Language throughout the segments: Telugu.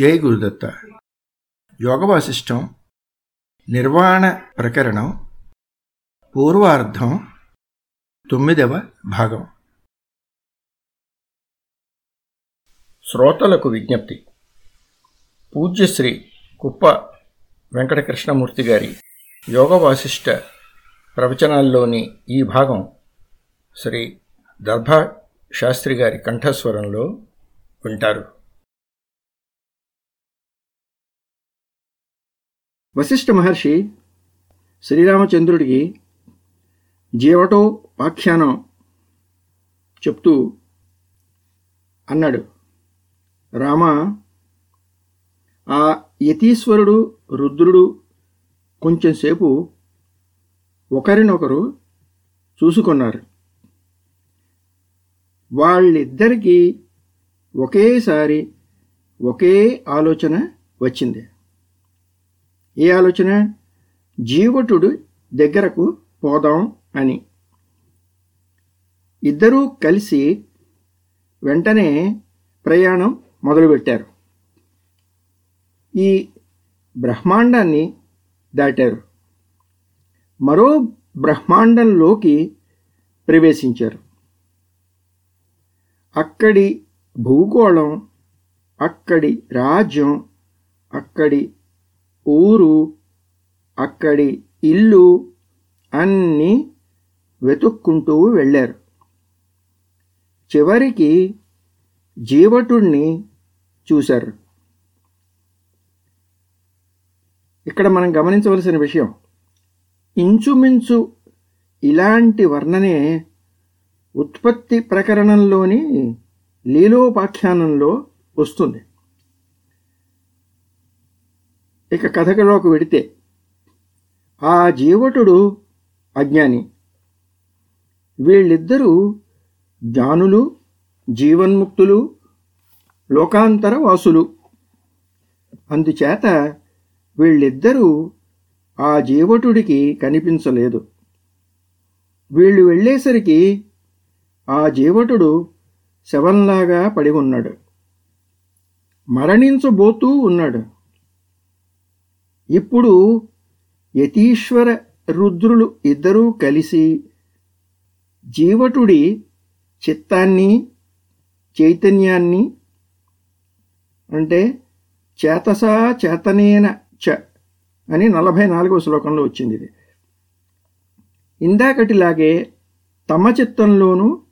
జై గురుదత్త యోగ వాసిష్టం నిర్వాణ ప్రకరణం పూర్వార్ధం తొమ్మిదవ భాగం. శ్రోతలకు విజ్ఞప్తి. పూజ్యశ్రీ కుప్ప వెంకటకృష్ణమూర్తి గారి యోగవాసిష్ట ప్రవచనాల్లోని ఈ భాగం శ్రీ దర్భా శాస్త్రి గారి కంఠస్వరంలో వింటారు. వశిష్ఠ మహర్షి శ్రీరామచంద్రుడికి జీవటోపాఖ్యానం చెప్తూ అన్నాడు. రామ ఆ యతీశ్వరుడు రుద్రుడు కొంచెంసేపు ఒకరినొకరు చూసుకున్నారు. వాళ్ళిద్దరికీ ఒకేసారి ఒకే ఆలోచన వచ్చింది. ఏ ఆలోచన? జీవటుడు దగ్గరకు పోదాం అని. ఇద్దరూ కలిసి వెంటనే ప్రయాణం మొదలుపెట్టారు. ఈ బ్రహ్మాండాన్ని దాటారు. మరో బ్రహ్మాండంలోకి ప్రవేశించారు. అక్కడి భూగోళం అక్కడి రాజ్యం అక్కడి ఊరు అక్కడి ఇల్లు అన్నీ వెతుక్కుంటూ వెళ్ళారు. చివరికి జీవటుణ్ణి చూశారు. ఇక్కడ మనం గమనించవలసిన విషయం ఇంచుమించు ఇలాంటి వర్ణనే ఉత్పత్తి ప్రకరణంలోని లీలోపాఖ్యానంలో వస్తుంది. ఇక కథకలోకి వెడితే ఆ జీవటుడు అజ్ఞాని. వీళ్ళిద్దరూ జ్ఞానులు జీవన్ముక్తులు లోకాంతర వాసులు అందుచేత వీళ్ళిద్దరూ ఆ జీవటుడికి కనిపించలేదు. వీళ్ళు వెళ్ళేసరికి ఆ జీవటుడు శవంలాగా పడి ఉన్నాడు. మరణించబోతూ ఉన్నాడు. ఇప్పుడు యతీశ్వర రుద్రులు ఇద్దరూ కలిసి జీవటుడి చిత్తాన్ని చైతన్యాన్ని అంటే చేతసా చేతనేన చ అని నలభై నాలుగవ శ్లోకంలో వచ్చింది ఇది. ఇందాకటిలాగే తమ చిత్తంలోనూ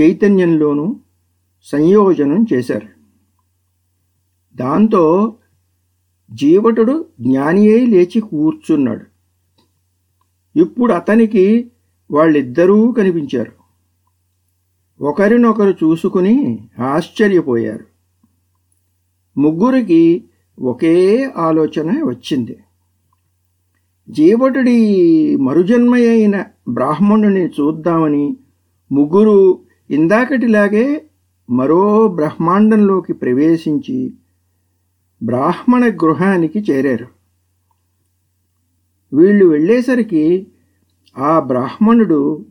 చైతన్యంలోనూ సంయోజనం చేశారు. దాంతో జీవటుడు జ్ఞాని అయి లేచి కూర్చున్నాడు. ఇప్పుడు అతనికి వాళ్ళిద్దరూ కనిపించారు. ఒకరినొకరు చూసుకుని ఆశ్చర్యపోయారు. ముగ్గురికి ఒకే ఆలోచన వచ్చింది. జీవటుడి మరుజన్మ అయిన బ్రాహ్మణుని చూద్దామని ముగ్గురు ఇందాకటిలాగే మరో బ్రహ్మాండంలోకి ప్రవేశించి బ్రాహ్మణ గృహానికి చేరారు. వీళ్ళు వెళ్ళేసరికి ఆ బ్రాహ్మణుడు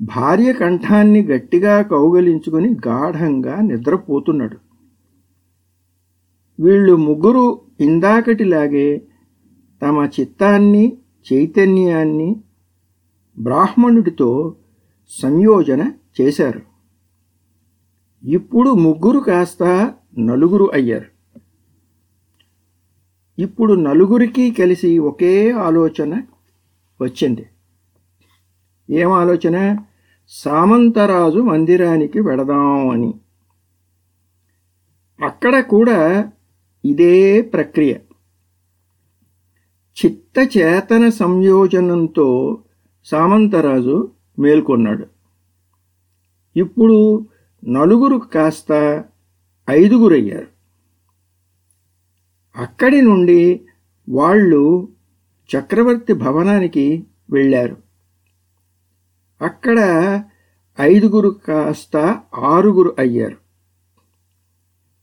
భార్య కంఠాన్ని గట్టిగా కౌగలించుకుని గాఢంగా నిద్రపోతున్నాడు. వీళ్ళు ముగ్గురు ఇందాకటిలాగే తమ చిత్తాన్ని చైతన్యాన్ని బ్రాహ్మణుడితో సంయోజన చేశారు. ఇప్పుడు ముగ్గురు కాస్త నలుగురు అయ్యారు. ఇప్పుడు నలుగురికి కలిసి ఒకే ఆలోచన వచ్చింది. ఏం ఆలోచన? సామంతరాజు మందిరానికి వెడదాం అని. అక్కడ కూడా ఇదే ప్రక్రియ. చిత్తచేతన సంయోజనంతో సామంతరాజు మేల్కొన్నాడు. ఇప్పుడు నలుగురు కాస్త ఐదుగురయ్యారు. అక్కడి నుండి వాళ్ళు చక్రవర్తి భవనానికి వెళ్ళారు. అక్కడ ఐదుగురు కాస్త ఆరుగురు అయ్యారు.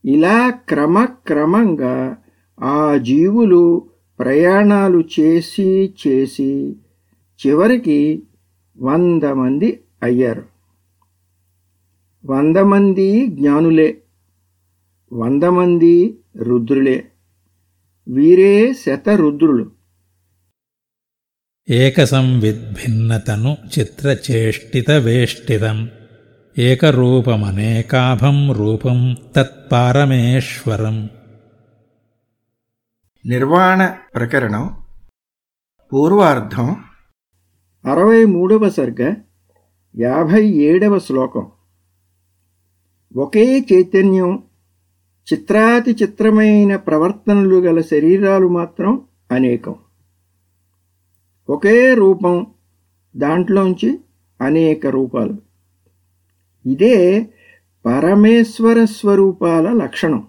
ఇలా క్రమక్రమంగా ఆ జీవులు ప్రయాణాలు చేసి చేసి చివరికి వంద మంది అయ్యారు. వంద మంది జ్ఞానులే వంద మంది రుద్రులే. వీరే శతరుద్రులు. ఏకసంవిద్భిన్నతను చిత్రచేష్టితవేష్టితం. ఏకరూపమనేకాభం రూపం తత్పారమేశ్వరం. నిర్వాణ ప్రకరణం. పూర్వార్ధం. అరవై మూడవ సర్గ యాభై ఏడవ శ్లోకం. ఒకే చైతన్యం చిత్రాతి చిత్రమైన ప్రవర్తనలు గల శరీరాలు మాత్రం అనేకం. ఒకే రూపం దాంట్లోంచి అనేక రూపాలు. ఇదే పరమేశ్వర స్వరూపాల లక్షణం.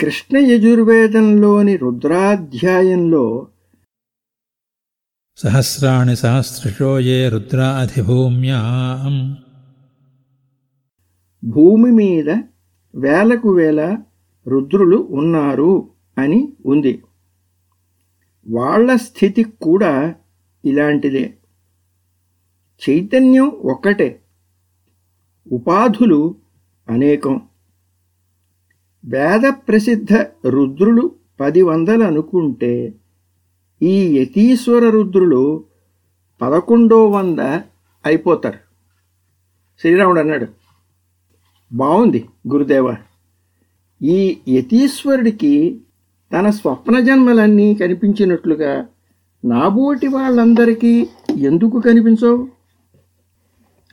కృష్ణ యజుర్వేదంలోని రుద్రాధ్యాయంలో సహస్రాణి సహస్రశో ఏ రుద్రాధిభూమ్యాం. భూమి మీద వేలకు వేల రుద్రులు ఉన్నారు అని ఉంది. వాళ్ళ స్థితి కూడా ఇలాంటిదే. చైతన్యం ఒక్కటే. ఉపాధులు అనేకం. వేద ప్రసిద్ధ రుద్రులు పది వందలు అనుకుంటే ఈ యతీశ్వర రుద్రులు పదకొండో వంద అయిపోతారు. శ్రీరాముడు అన్నాడు బాగుంది గురుదేవ. ఈ యతీశ్వరుడికి తన స్వప్న జన్మలన్నీ కనిపించినట్లుగా నాబోటి వాళ్ళందరికీ ఎందుకు కనిపించవు?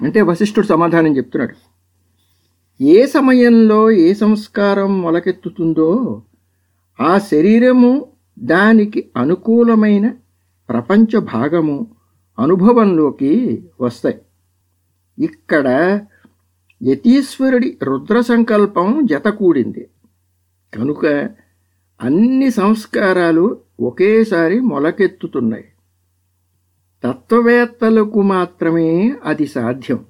అంటే వశిష్ఠుడు సమాధానం చెప్తున్నాడు. ఏ సమయంలో ఏ సంస్కారం మొలకెత్తుతుందో ఆ శరీరము దానికి అనుకూలమైన ప్రపంచ భాగము అనుభవంలోకి వస్తాయి. ఇక్కడ యతీశ్వరుడి రుద్ర సంకల్పం జతకూడింది. కనుక అన్ని సంస్కారాలు ఒకేసారి మొలకెత్తుతున్నాయి. తత్వవేత్తలకు మాత్రమే అది సాధ్యం.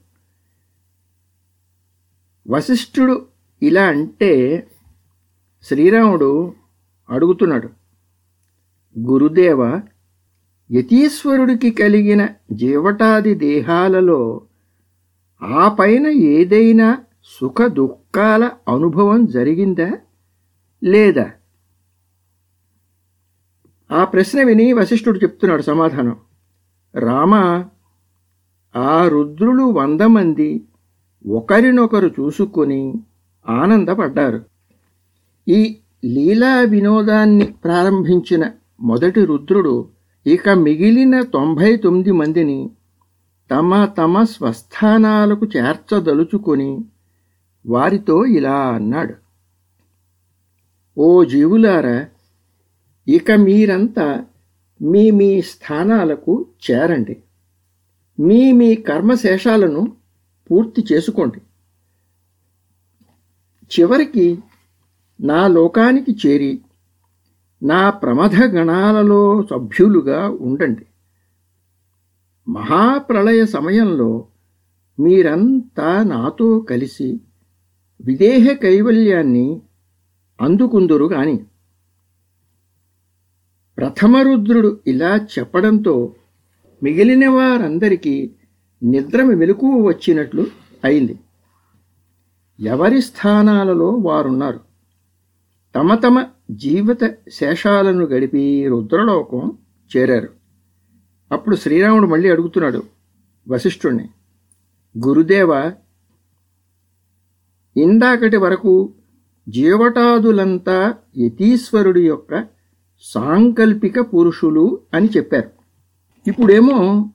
వశిష్ఠుడు ఇలా అంటే శ్రీరాముడు అడుగుతున్నాడు గురుదేవ యతీశ్వరుడికి కలిగిన జీవటాది దేహాలలో ఆ పైన ఏదైనా సుఖ దుఃఖాల అనుభవం జరిగిందా లేదా? ఆ ప్రశ్న విని వశిష్ఠుడు చెప్తున్నాడు సమాధానం. రామ ఆ రుద్రులు వంద మంది ఒకరినొకరు చూసుకొని ఆనందపడ్డారు. ఈ లీలా వినోదాన్ని ప్రారంభించిన మొదటి రుద్రుడు ఇక మిగిలిన తొంభై తొమ్మిది మందిని తమ తమ స్వస్థానాలకు చేర్చదలుచుకొని వారితో ఇలా అన్నాడు. ఓ జీవులారా ఇక మీరంతా మీ మీ స్థానాలకు చేరండి. మీ మీ కర్మశేషాలను పూర్తి చేసుకోండి. చివరికి నా లోకానికి చేరి నా ప్రమథ గణాలలో సభ్యులుగా ఉండండి. మహాప్రళయ సమయంలో మీరంతా నాతో కలిసి విదేహ కైవల్యాన్ని అందుకుందురు గాని. ప్రథమరుద్రుడు ఇలా చెప్పడంతో మిగిలిన వారందరికీ నిద్ర మెలకువ వచ్చినట్లు అయింది. ఎవరి స్థానాలలో వారున్నారు? తమ తమ జీవిత శేషాలను గడిపి రుద్రలోకం చేరారు. అప్పుడు శ్రీరాముడు మళ్ళీ అడుగుతున్నాడు వశిష్ఠుణ్ణి గురుదేవ ఇందాకటి వరకు జీవటాదులంతా యతీశ్వరుడి యొక్క సాంకల్పిక పురుషులు అని చెప్పారు. ఇప్పుడేమో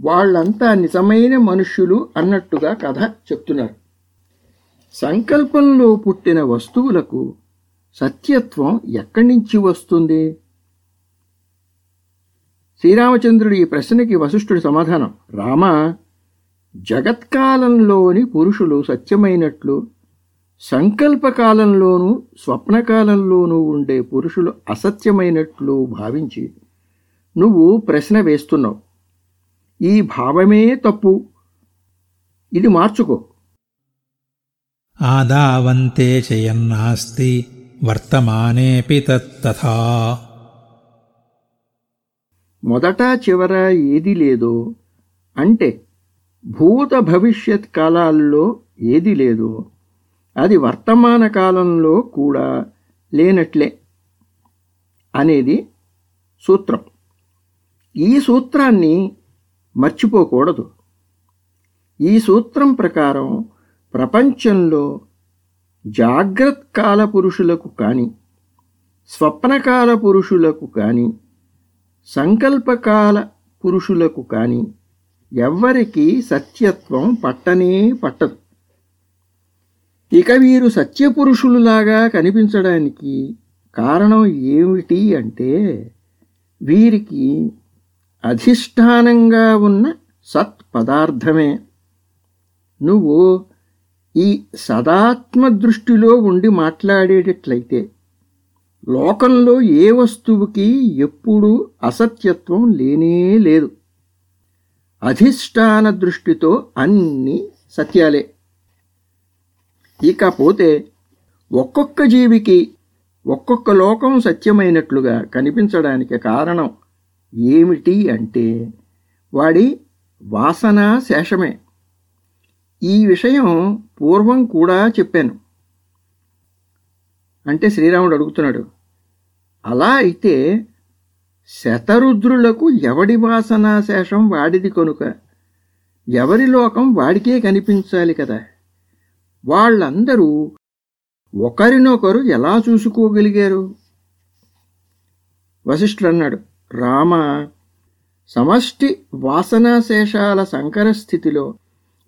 వాళ్ళంతా నిజమైన మనుష్యులు అన్నట్టుగా కథ చెప్తున్నారు. సంకల్పంలో పుట్టిన వస్తువులకు సత్యత్వం ఎక్కడి నుంచి వస్తుంది? శ్రీరామచంద్రుడి ఈ ప్రశ్నకి వశిష్ఠుడి సమాధానం. రామ జగత్కాలంలోని పురుషులు సత్యమైనట్లు సంకల్పకాలంలోనూ స్వప్నకాలంలోనూ ఉండే పురుషులు అసత్యమైనట్లు భావించి నువ్వు ప్రశ్న వేస్తున్నావు. ఈ భావమే తప్పు. ఇది మార్చుకో. ఆదావంతే చయన్నాస్తి వర్తమానేపి తత్తథా మొదట చివర ఏది లేదో అంటే భూత భవిష్యత్ కాలాల్లో ఏది లేదో అది వర్తమాన కాలంలో కూడా లేనట్లే అనేది సూత్రం. ఈ సూత్రాన్ని మర్చిపోకూడదు. ఈ సూత్రం ప్రకారం ప్రపంచంలో జాగ్రత్కాల పురుషులకు కానీ స్వప్నకాల పురుషులకు కానీ సంకల్పకాల పురుషులకు కానీ ఎవ్వరికీ సత్యత్వం పట్టనే పట్టదు. ఇక వీరు సత్యపురుషులులాగా కనిపించడానికి కారణం ఏమిటి అంటే వీరికి అధిష్టానంగా ఉన్న సత్ పదార్థమే నువ్వు ఈ సదాత్మ దృష్టిలో ఉండి మాట్లాడేటట్లయితే లోకంలో ఏ వస్తువుకి ఎప్పుడూ అసత్యత్వం లేనే లేదు. అధిష్టాన దృష్టితో అన్ని సత్యాలే. ఇకపోతే ఒక్కొక్క జీవికి ఒక్కొక్క లోకం సత్యమైనట్లుగా కనిపించడానికి కారణం ఏమిటి అంటే వాడి వాసనా శేషమే. ఈ విషయం పూర్వం కూడా చెప్పాను. అంటే శ్రీరాముడు అడుగుతున్నాడు అలా అయితే శతరుద్రులకు ఎవడి వాసనా శేషం వాడిది కనుక? ఎవరి లోకం వాడికే కనిపించాలి కదా? వాళ్ళందరూ ఒకరినొకరు ఎలా చూసుకోగలిగారు? వశిష్ఠుడన్నాడు రామ సమష్టి వాసనాశేషాల సంకర స్థితిలో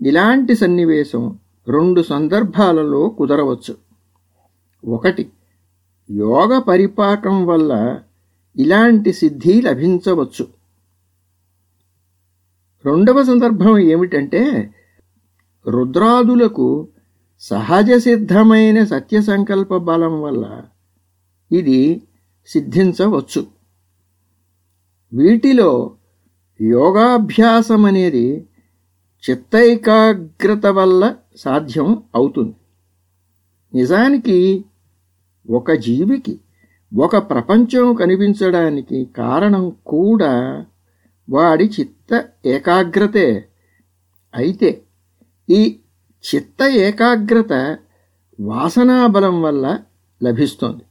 ఇలాంటి సన్నివేశం రెండు సందర్భాలలో కుదరవచ్చు. ఒకటి యోగ పరిపాకం వల్ల ఇలాంటి సిద్ధి లభించవచ్చు. రెండవ సందర్భం ఏమిటంటే రుద్రాదులకు సహజ సిద్ధమైన సత్య సంకల్ప బలం వల్ల ఇది సిద్ధించవచ్చు. వీటిలో యోగాభ్యాసం అనేది చిత్తైకాగ్రత వల్ల సాధ్యం అవుతుంది. నిజానికి ఒక జీవికి ఒక ప్రపంచం కనిపించడానికి కారణం కూడా వాడి చిత్త ఏకాగ్రతే. అయితే ఈ చిత్త ఏకాగ్రత వాసనాబలం వల్ల లభిస్తుంది.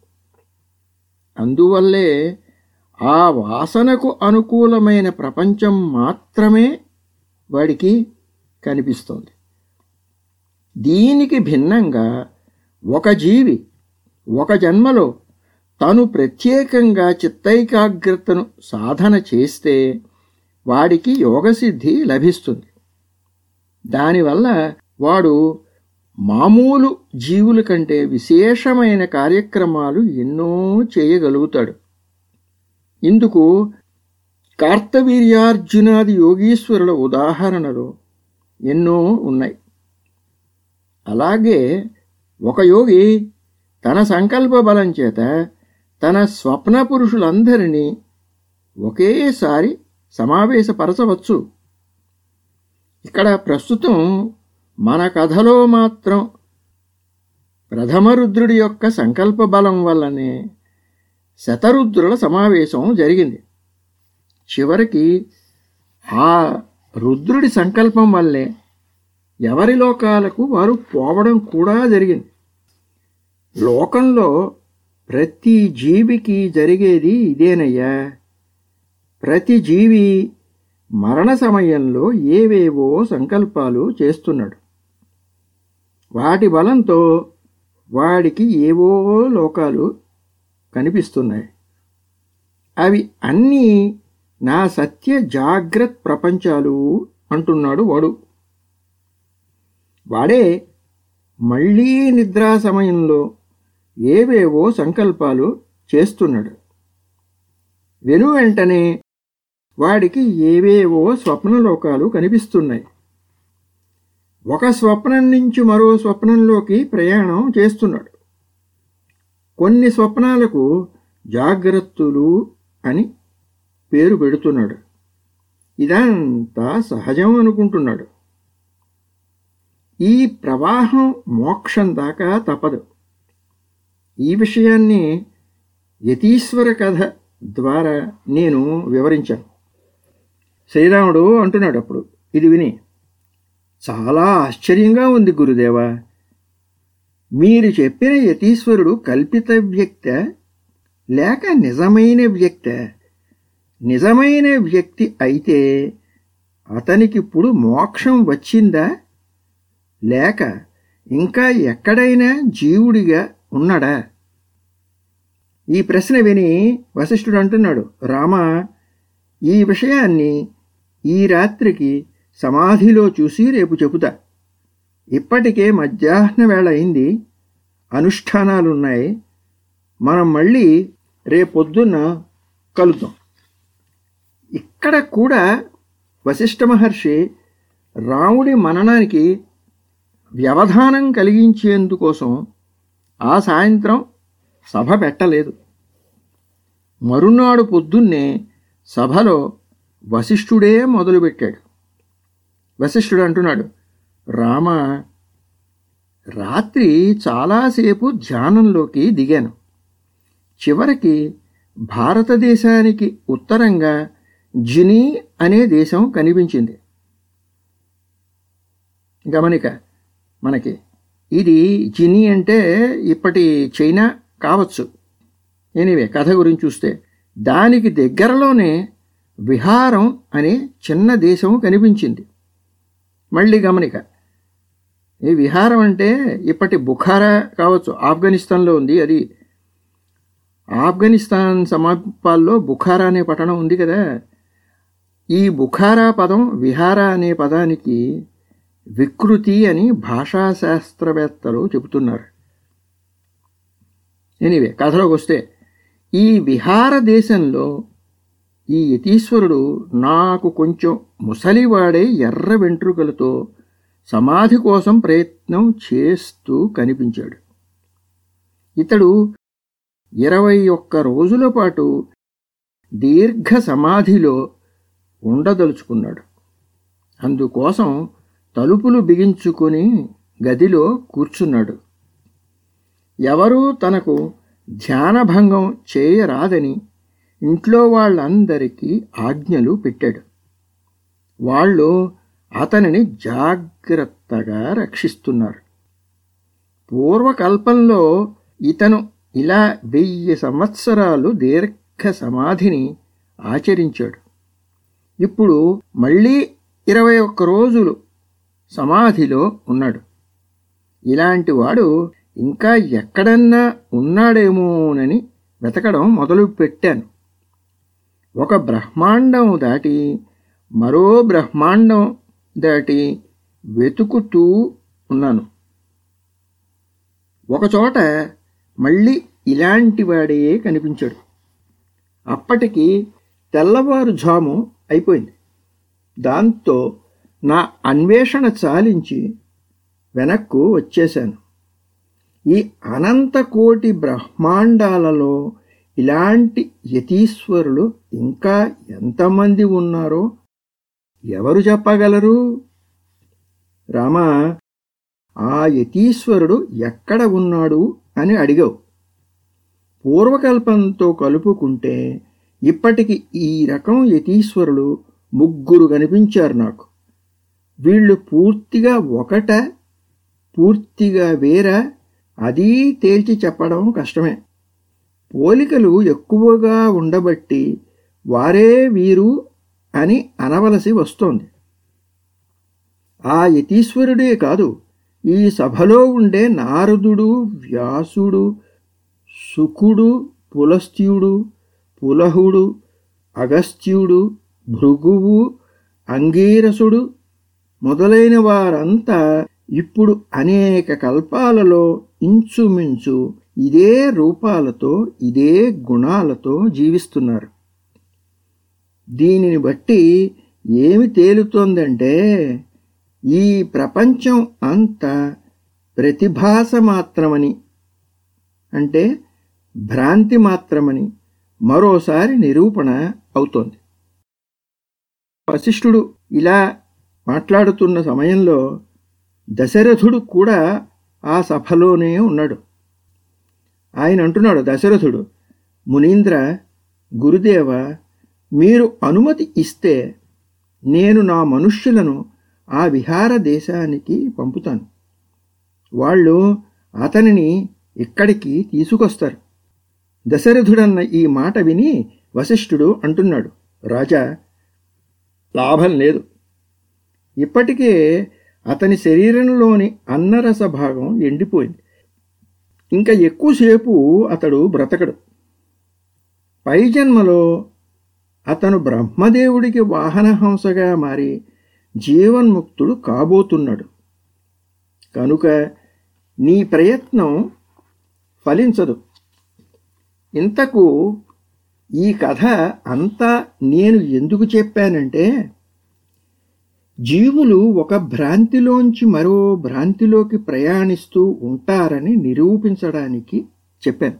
అందువల్లే ఆ వాసనకు అనుకూలమైన ప్రపంచం మాత్రమే వాడికి కనిపిస్తుంది. దీనికి భిన్నంగా ఒక జీవి ఒక జన్మలో తను ప్రత్యేకంగా చిత్తైకాగ్రతను సాధన చేస్తే వాడికి యోగసిద్ధి లభిస్తుంది. దానివల్ల వాడు మామూలు జీవుల కంటే విశేషమైన కార్యక్రమాలు ఎన్నో చేయగలుగుతాడు. ఇందుకు కార్తవీర్యార్జునాది యోగీశ్వరుల ఉదాహరణలు ఎన్నో ఉన్నాయి. అలాగే ఒక యోగి తన సంకల్ప బలం చేత తన స్వప్న పురుషులందరినీ ఒకేసారి సమావేశపరచవచ్చు. ఇక్కడ ప్రస్తుతం మన కథలో మాత్రం ప్రథమరుద్రుడి యొక్క సంకల్ప బలం వల్లనే శతరుద్రుల సమావేశం జరిగింది. చివరికి ఆ రుద్రుడి సంకల్పం వల్లే ఎవరి లోకాలకు వారు పోవడం కూడా జరిగింది. లోకంలో ప్రతి జీవికి జరిగేది ఇదేనయ్యా. ప్రతి జీవి మరణ సమయంలో ఏవేవో సంకల్పాలు చేస్తున్నాడు. వాటి బలంతో వాడికి ఏవో లోకాలు కనిపిస్తున్నాయి. అవి అన్నీ నా సత్య జాగ్రత్త ప్రపంచాలు అంటున్నాడు వాడు. వాడే మళ్ళీ నిద్రా సమయంలో ఏవేవో సంకల్పాలు చేస్తున్నాడు. వెను వెంటనే వాడికి ఏవేవో స్వప్నలోకాలు కనిపిస్తున్నాయి. ఒక స్వప్నం నుంచి మరో స్వప్నంలోకి ప్రయాణం చేస్తున్నాడు. కొన్ని స్వప్నాలకు జాగ్రత్తలు అని పేరు పెడుతున్నాడు. ఇదంతా సహజం అనుకుంటున్నాడు. ఈ ప్రవాహం మోక్షం దాకా తప్పదు. ఈ విషయాన్ని యతీశ్వర కథ ద్వారా నేను వివరించాను. శ్రీరాముడు అంటున్నాడు అప్పుడు ఇది విని. చాలా ఆశ్చర్యంగా ఉంది గురుదేవా. మీరు చెప్పిన యతీశ్వరుడు కల్పిత వ్యక్త లేక నిజమైన వ్యక్త. నిజమైన వ్యక్తి అయితే అతనికిప్పుడు మోక్షం వచ్చిందా? లేక ఇంకా ఎక్కడైనా జీవుడిగా ఉన్నాడా? ఈ ప్రశ్న విని వశిష్ఠుడు అంటున్నాడు రామ ఈ విషయాన్ని ఈ రాత్రికి సమాధిలో చూసి రేపు చెబుతా. ఇప్పటికే మధ్యాహ్న వేళ అయింది అనుష్ఠానాలున్నాయి. మనం మళ్ళీ రేపొద్దున్న కలుద్దాం. ఇక్కడ కూడా వశిష్ఠ మహర్షి రాముడి మననానికి వ్యవధానం కలిగించేందుకోసం ఆ సాయంత్రం సభ పెట్టలేదు. మరునాడు పొద్దున్నే సభలో వశిష్ఠుడే మొదలుపెట్టాడు. వశిష్ఠుడు అంటున్నాడు రామ రాత్రి చాలాసేపు ధ్యానంలోకి దిగాను. చివరికి భారతదేశానికి ఉత్తరంగా జినీ అనే దేశం కనిపించింది. గమనిక మనకి ఇది జినీ అంటే ఇప్పటి చైనా కావచ్చు. ఎనివే కథ గురించి చూస్తే దానికి దగ్గరలోనే విహారం అనే చిన్న దేశం కనిపించింది. మళ్ళీ గమనిక ఈ విహారం అంటే ఇప్పటి బుఖారా కావచ్చు ఆఫ్ఘనిస్తాన్లో ఉంది. అది ఆఫ్ఘనిస్తాన్ సమీపాల్లో బుఖారా అనే పట్టణం ఉంది కదా. ఈ బుఖారా పదం విహారా అనే పదానికి వికృతి అని భాషాశాస్త్రవేత్తలు చెబుతున్నారు. ఎనివే కథలోకి వస్తే ఈ విహార దేశంలో ఈ యతీశ్వరుడు నాకు కొంచెం ముసలివాడే ఎర్ర వెంట్రుకలతో సమాధి కోసం ప్రయత్నం చేస్తూ కనిపించాడు. ఇతడు ఇరవై ఒక్క రోజుల పాటు దీర్ఘ సమాధిలో ఉండదలుచుకున్నాడు. అందుకోసం తలుపులు బిగించుకొని గదిలో కూర్చున్నాడు. ఎవరూ తనకు ధ్యానభంగం చేయరాదని ఇంట్లో వాళ్ళందరికీ ఆజ్ఞలు పెట్టాడు. వాళ్ళు అతనిని జాగ్రత్తగా రక్షిస్తున్నారు. పూర్వకల్పంలో ఇతను ఇలా వెయ్యి సంవత్సరాలు దీర్ఘ సమాధిని ఆచరించాడు. ఇప్పుడు మళ్ళీ ఇరవై ఒక్క రోజులు సమాధిలో ఉన్నాడు. ఇలాంటి వాడు ఇంకా ఎక్కడన్నా ఉన్నాడేమోనని వెతకడం మొదలు పెట్టాను. ఒక బ్రహ్మాండం దాటి మరో బ్రహ్మాండం దాటి వెతుకుతూ ఉన్నాను. ఒకచోట మళ్ళీ ఇలాంటి వాడే కనిపించాడు. అప్పటికి తెల్లవారుజాము అయిపోయింది. దాంతో నా అన్వేషణ చాలించి వెనక్కు వచ్చేశాను. ఈ అనంతకోటి బ్రహ్మాండాలలో ఇలాంటి యతీశ్వరులు ఇంకా ఎంతమంది ఉన్నారో ఎవరు చెప్పగలరు? రామ ఆ యతీశ్వరుడు ఎక్కడ ఉన్నాడు అని అడిగావు. పూర్వకల్పంతో కలుపుకుంటే ఇప్పటికి ఈ రకం యతీశ్వరులు ముగ్గురు కనిపించారు నాకు. వీళ్ళు పూర్తిగా ఒకట పూర్తిగా వేర అదీ తేల్చి చెప్పడం కష్టమే. పోలికలు ఎక్కువగా ఉండబట్టి వారే వీరు అని అనవలసి వస్తోంది. ఆ యతీశ్వరుడే కాదు ఈ సభలో ఉండే నారదుడు వ్యాసుడు సుకుడు పులస్త్యుడు పులహుడు అగస్త్యుడు భృగువు అంగీరసుడు మొదలైన వారంతా ఇప్పుడు అనేక కల్పాలలో ఇంచుమించు ఇదే రూపాలతో ఇదే గుణాలతో జీవిస్తున్నారు. దీనిని బట్టి ఏమి తేలుతోందంటే ఈ ప్రపంచం అంతా ప్రతిభాస మాత్రమని అంటే భ్రాంతి మాత్రమని మరోసారి నిరూపణ అవుతోంది. వశిష్ఠుడు ఇలా మాట్లాడుతున్న సమయంలో దశరథుడు కూడా ఆ సభలోనే ఉన్నాడు. ఆయన అంటున్నాడు దశరథుడు మునీంద్ర గురుదేవ మీరు అనుమతి ఇస్తే నేను నా మనుష్యులను ఆ విహార దేశానికి పంపుతాను. వాళ్ళు అతనిని ఇక్కడికి తీసుకొస్తారు. దశరథుడన్న ఈ మాట విని వశిష్ఠుడు అంటున్నాడు రాజా లాభం లేదు. ఇప్పటికే అతని శరీరంలోని అన్నరస భాగం ఎండిపోయింది. ఇంకా ఎక్కువసేపు అతడు బ్రతకడు. పై జన్మలో అతను బ్రహ్మదేవుడికి వాహనహంసగా మారి జీవన్ముక్తుడు కాబోతున్నాడు. కనుక నీ ప్రయత్నం ఫలించదు. ఇంతకు ఈ కథ అంతా నేను ఎందుకు చెప్పానంటే జీవులు ఒక భ్రాంతిలోంచి మరో భ్రాంతిలోకి ప్రయాణిస్తూ ఉంటారని నిరూపించడానికి చెప్పాను.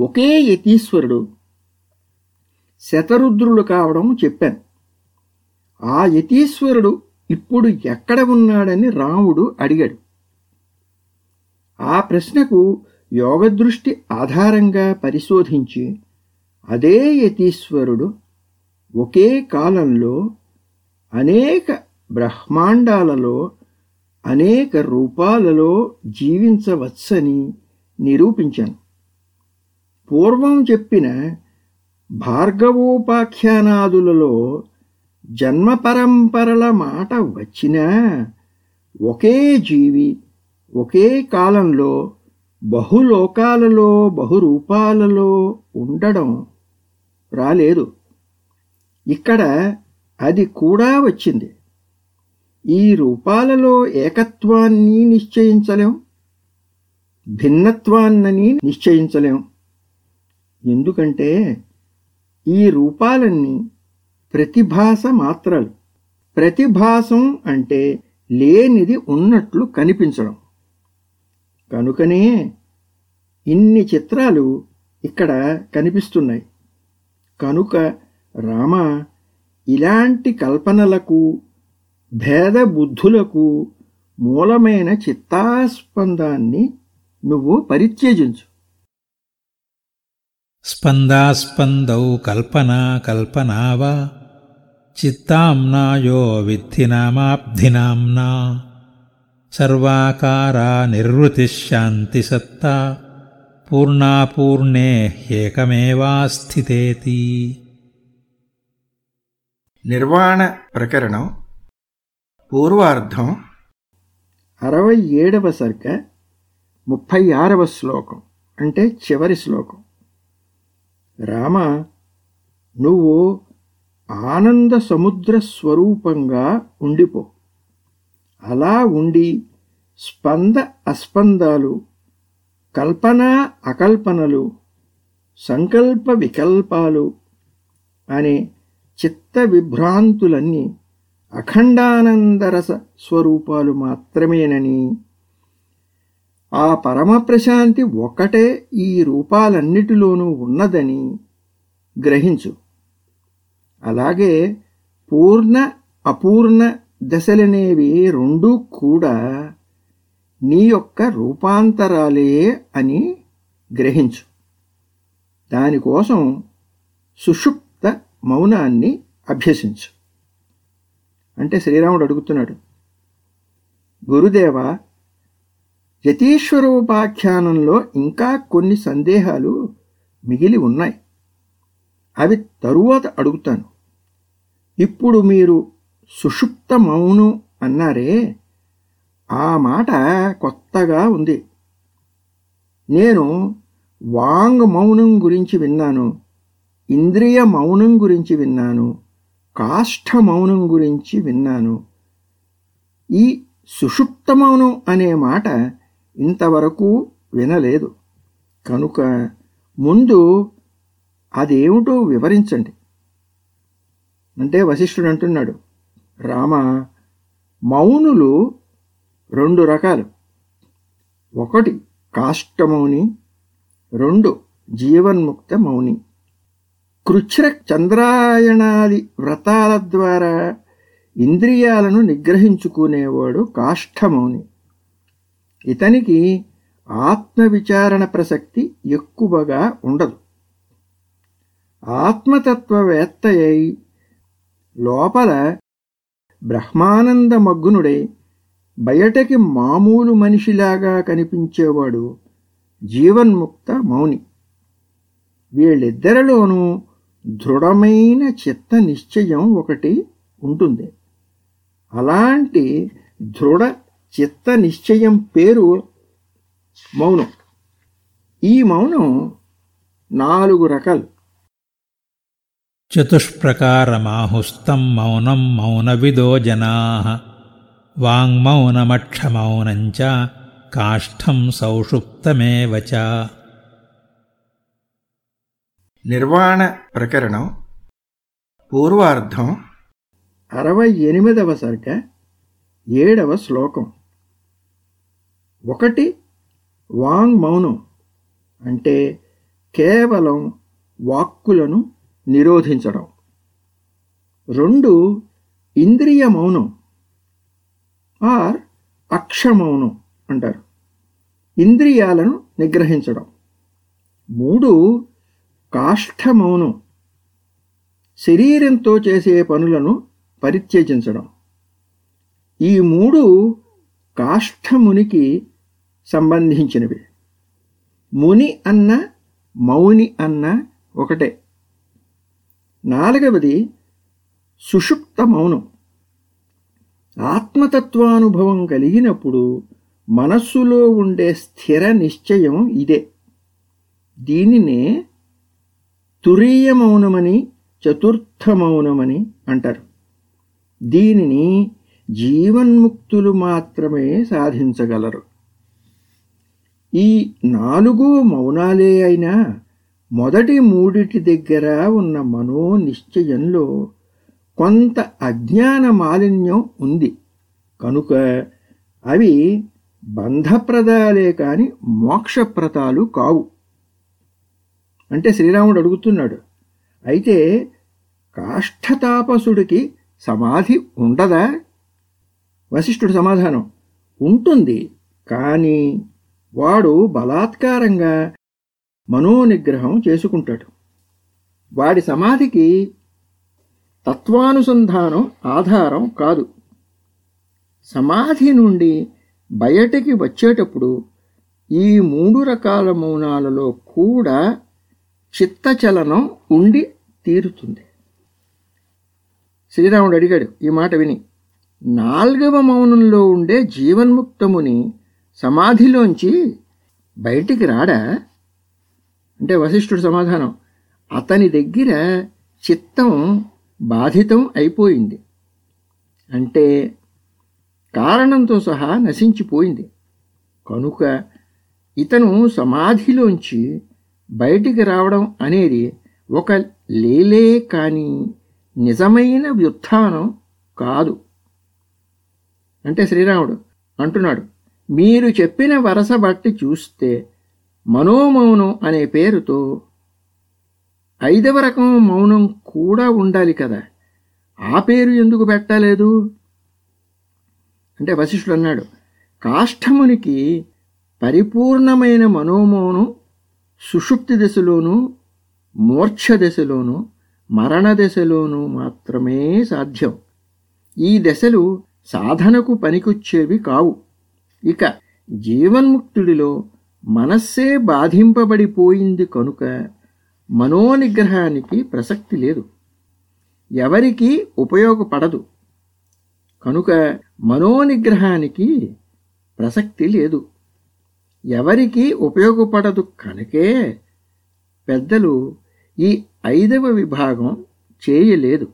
ఒకే యతీశ్వరుడు శతరుద్రుడు కావడం చెప్పాను. ఆ యతీశ్వరుడు ఇప్పుడు ఎక్కడ ఉన్నాడని రాముడు అడిగాడు. ఆ ప్రశ్నకు యోగదృష్టి ఆధారంగా పరిశోధించి అదే యతీశ్వరుడు ఒకే కాలంలో అనేక బ్రహ్మాండాలలో అనేక రూపాలలో జీవించవచ్చని నిరూపించాను. పూర్వం చెప్పిన భార్గవోపాఖ్యానాదులలో జన్మపరంపరల మాట వచ్చినా ఒకే జీవి ఒకే కాలంలో బహులోకాలలో బహురూపాలలో ఉండడం రాలేదు. ఇక్కడ అది కూడా వచ్చింది. ఈ రూపాలలో ఏకత్వాన్ని నిశ్చయించలేం భిన్నత్వాన్నని నిశ్చయించలేం. ఎందుకంటే ఈ రూపాలన్నీ ప్రతిభాస మాత్రలు. ప్రతిభాసం అంటే లేనిది ఉన్నట్లు కనిపించడం. కనుకనే ఇన్ని చిత్రాలు ఇక్కడ కనిపిస్తున్నాయి. కనుక రామ ఇలాంటి కల్పనలకు భేదబుద్ధులకు మూలమైన చిత్తాస్పందాన్ని నువ్వు పరిత్యజించు. స్పందాస్పందౌ కల్పనా కల్పనా వా చిత్తాంనాయో విద్ధినామాబ్ధినాంనా సర్వాకారా నిర్వృతిశాంతిసత్తా పూర్ణాపూర్ణే హ్యేకమేవా స్థితేతి. నిర్వాణ ప్రకరణం పూర్వార్ధం అరవై ఏడవ సర్గ ముప్పై ఆరవ శ్లోకం అంటే చివరి శ్లోకం. రామ నువ్వు ఆనంద సముద్ర స్వరూపంగా ఉండిపో. అలా ఉండి స్పంద అస్పందాలు కల్పన అకల్పనలు సంకల్ప వికల్పాలు అనే చిత్త విభ్రాంతులన్నీ అఖండానందరస స్వరూపాలు మాత్రమేనని. ఆ పరమ ప్రశాంతి ఒక్కటే ఈ రూపాలన్నిటిలోనూ ఉన్నదని గ్రహించు. అలాగే పూర్ణ అపూర్ణ దశలనేవి రెండూ కూడా నీ యొక్క రూపాంతరాలే అని గ్రహించు. దానికోసం సుషుప్త మౌనాన్ని అభ్యసించు. అంటే శ్రీరాముడు అడుగుతున్నాడు గురుదేవ యతీశ్వరోపాఖ్యానంలో ఇంకా కొన్ని సందేహాలు మిగిలి ఉన్నాయి. అవి తరువాత అడుగుతాను. ఇప్పుడు మీరు సుషుప్త మౌను అన్నారే ఆ మాట కొత్తగా ఉంది. నేను వాంగ్ మౌనం గురించి విన్నాను. ఇంద్రియ మౌనం గురించి విన్నాను కాష్ఠ మౌనం గురించి విన్నాను. ఈ సుషుప్త మౌనం అనే మాట ఇంతవరకు వినలేదు. కనుక ముందు అదేమిటో వివరించండి. అంటే వశిష్ఠుడు అంటున్నాడు రామ మౌనులు రెండు రకాలు. ఒకటి కాష్టమౌని రెండు జీవన్ముక్త మౌని. కృచ్ఛ్ర చంద్రాయణాది వ్రతాల ద్వారా ఇంద్రియాలను నిగ్రహించుకునేవాడు కాష్టమౌని. ఇతనికి ఆత్మవిచారణ ప్రసక్తి ఎక్కువగా ఉండదు. ఆత్మతత్వవేత్త అయి లోపల బ్రహ్మానందమగ్నుడై బయటకి మామూలు మనిషిలాగా కనిపించేవాడు జీవన్ముక్త మౌని. వీళ్ళిద్దరిలోనూ దృఢమైన చిత్త నిశ్చయం ఒకటి ఉంటుంది. అలాంటి దృఢ చిత్త నిశ్చయం పేరు మౌనం. ఈ మౌనం నాలుగు రకాలు. చతుష్ప్రకారమాహుస్తం మౌనం మౌనవిదో జనా వాంగ్మౌనమక్షమౌనంచ కాష్టం సౌషుప్తమేవచ నిర్వాణ ప్రకరణం పూర్వార్ధం. అరవై ఎనిమిదవ సర్గ ఏడవ శ్లోకం. ఒకటి వాంగ్ మౌనం అంటే కేవలం వాక్కులను నిరోధించడం. రెండు ఇంద్రియ మౌనం ఆర్ అక్షమౌనం అంటారు. ఇంద్రియాలను నిగ్రహించడం. మూడు కాష్ఠ మౌనం శరీరంతో చేసే పనులను పరిత్యజించడం. ఈ మూడు కాష్ఠమునికి సంబంధించినవి. ముని అన్న మౌని అన్న ఒకటే. నాలుగవది సుషుప్త మౌనం. ఆత్మతత్వానుభవం కలిగినప్పుడు మనస్సులో ఉండే స్థిర నిశ్చయం ఇదే. దీనినే తురీయ మౌనమని చతుర్థ మౌనమని అంటారు. దీనిని జీవన్ముక్తులు మాత్రమే సాధించగలరు. ఈ నాలుగు మౌనాలే అయినా మొదటి మూడిటి దగ్గర ఉన్న మనో నిశ్చయంలో కొంత అజ్ఞాన మాలిన్యం ఉంది. కనుక అవి బంధప్రదాలే కాని మోక్షప్రదాలు కావు. అంటే శ్రీరాముడు అడుగుతున్నాడు అయితే కాష్ఠతాపసుడికి సమాధి ఉండదా? వశిష్ఠుడు సమాధానం ఉంటుంది కానీ వాడు బలాత్కారంగా మనోనిగ్రహం చేసుకుంటాడు. వాడి సమాధికి తత్వానుసంధానం ఆధారం కాదు. సమాధి నుండి బయటికి వచ్చేటప్పుడు ఈ మూడు రకాల మౌనాలలో కూడా చిత్తచలనం ఉండి తీరుతుంది. శ్రీరాముడు అడిగాడు ఈ మాట విని నాల్గవ మౌనంలో ఉండే జీవన్ముక్తముని సమాధిలోంచి బయటికి రాడా? అంటే వశిష్ఠుడు సమాధానం అతని దగ్గర చిత్తం బాధితం అయిపోయింది. అంటే కారణంతో సహా నశించిపోయింది. కనుక ఇతను సమాధిలోంచి బయటికి రావడం అనేది ఒక లేలే కానీ నిజమైన వ్యుత్థానం కాదు. అంటే శ్రీరాముడు అంటున్నాడు మీరు చెప్పిన వరస బట్టి చూస్తే మనోమౌనం అనే పేరుతో ఐదవ రకం మౌనం కూడా ఉండాలి కదా. ఆ పేరు ఎందుకు పెట్టలేదు? అంటే వశిష్ఠుడు అన్నాడు కాష్టమునికి పరిపూర్ణమైన మనోమౌనం సుషుప్తి దశలోనూ మూర్ఛ దశలోనూ మరణ దశలోనూ మాత్రమే సాధ్యం. ఈ దశలు సాధనకు పనికొచ్చేవి కావు. ఇక జీవన్ముక్తుడిలో మనస్సే బాధింపబడిపోయింది కనుక మనోనిగ్రహానికి ప్రసక్తి లేదు. ఎవరికీ ఉపయోగపడదు. కనుక మనోనిగ్రహానికి ప్రసక్తి లేదు. ఎవరికీ ఉపయోగపడదు కనుకే పెద్దలు ఈ ఐదవ విభాగం చేయలేదు.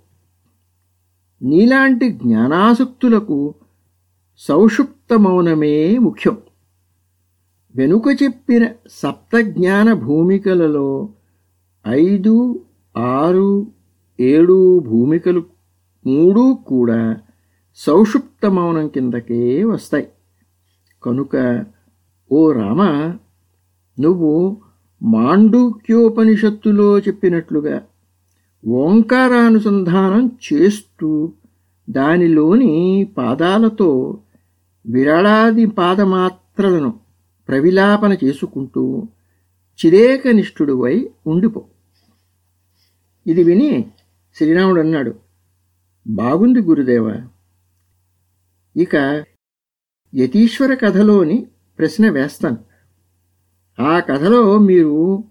నీలాంటి జ్ఞానాసక్తులకు సౌషుప్త మౌనమే ముఖ్యం. వెనుక చెప్పిన సప్తజ్ఞాన భూమికలలో ఐదు ఆరు ఏడు భూమికలు మూడు కూడా సౌషుప్త మౌనం కిందకే వస్తాయి. కనుక ఓ రామ నువ్వు మాండూక్యోపనిషత్తులో చెప్పినట్లుగా ఓంకారానుసంధానం చేస్తూ దానిలోని పాదాలతో విరళాది పాదమాత్రలను ప్రవిలాపన చేసుకుంటూ చిరేకనిష్ఠుడువై ఉండిపో. ఇది విని శ్రీరాముడు అన్నాడు బాగుంది గురుదేవ ఇక యతీశ్వర కథలోని ప్రశ్న వేస్తాను. ఆ కథలో మీరు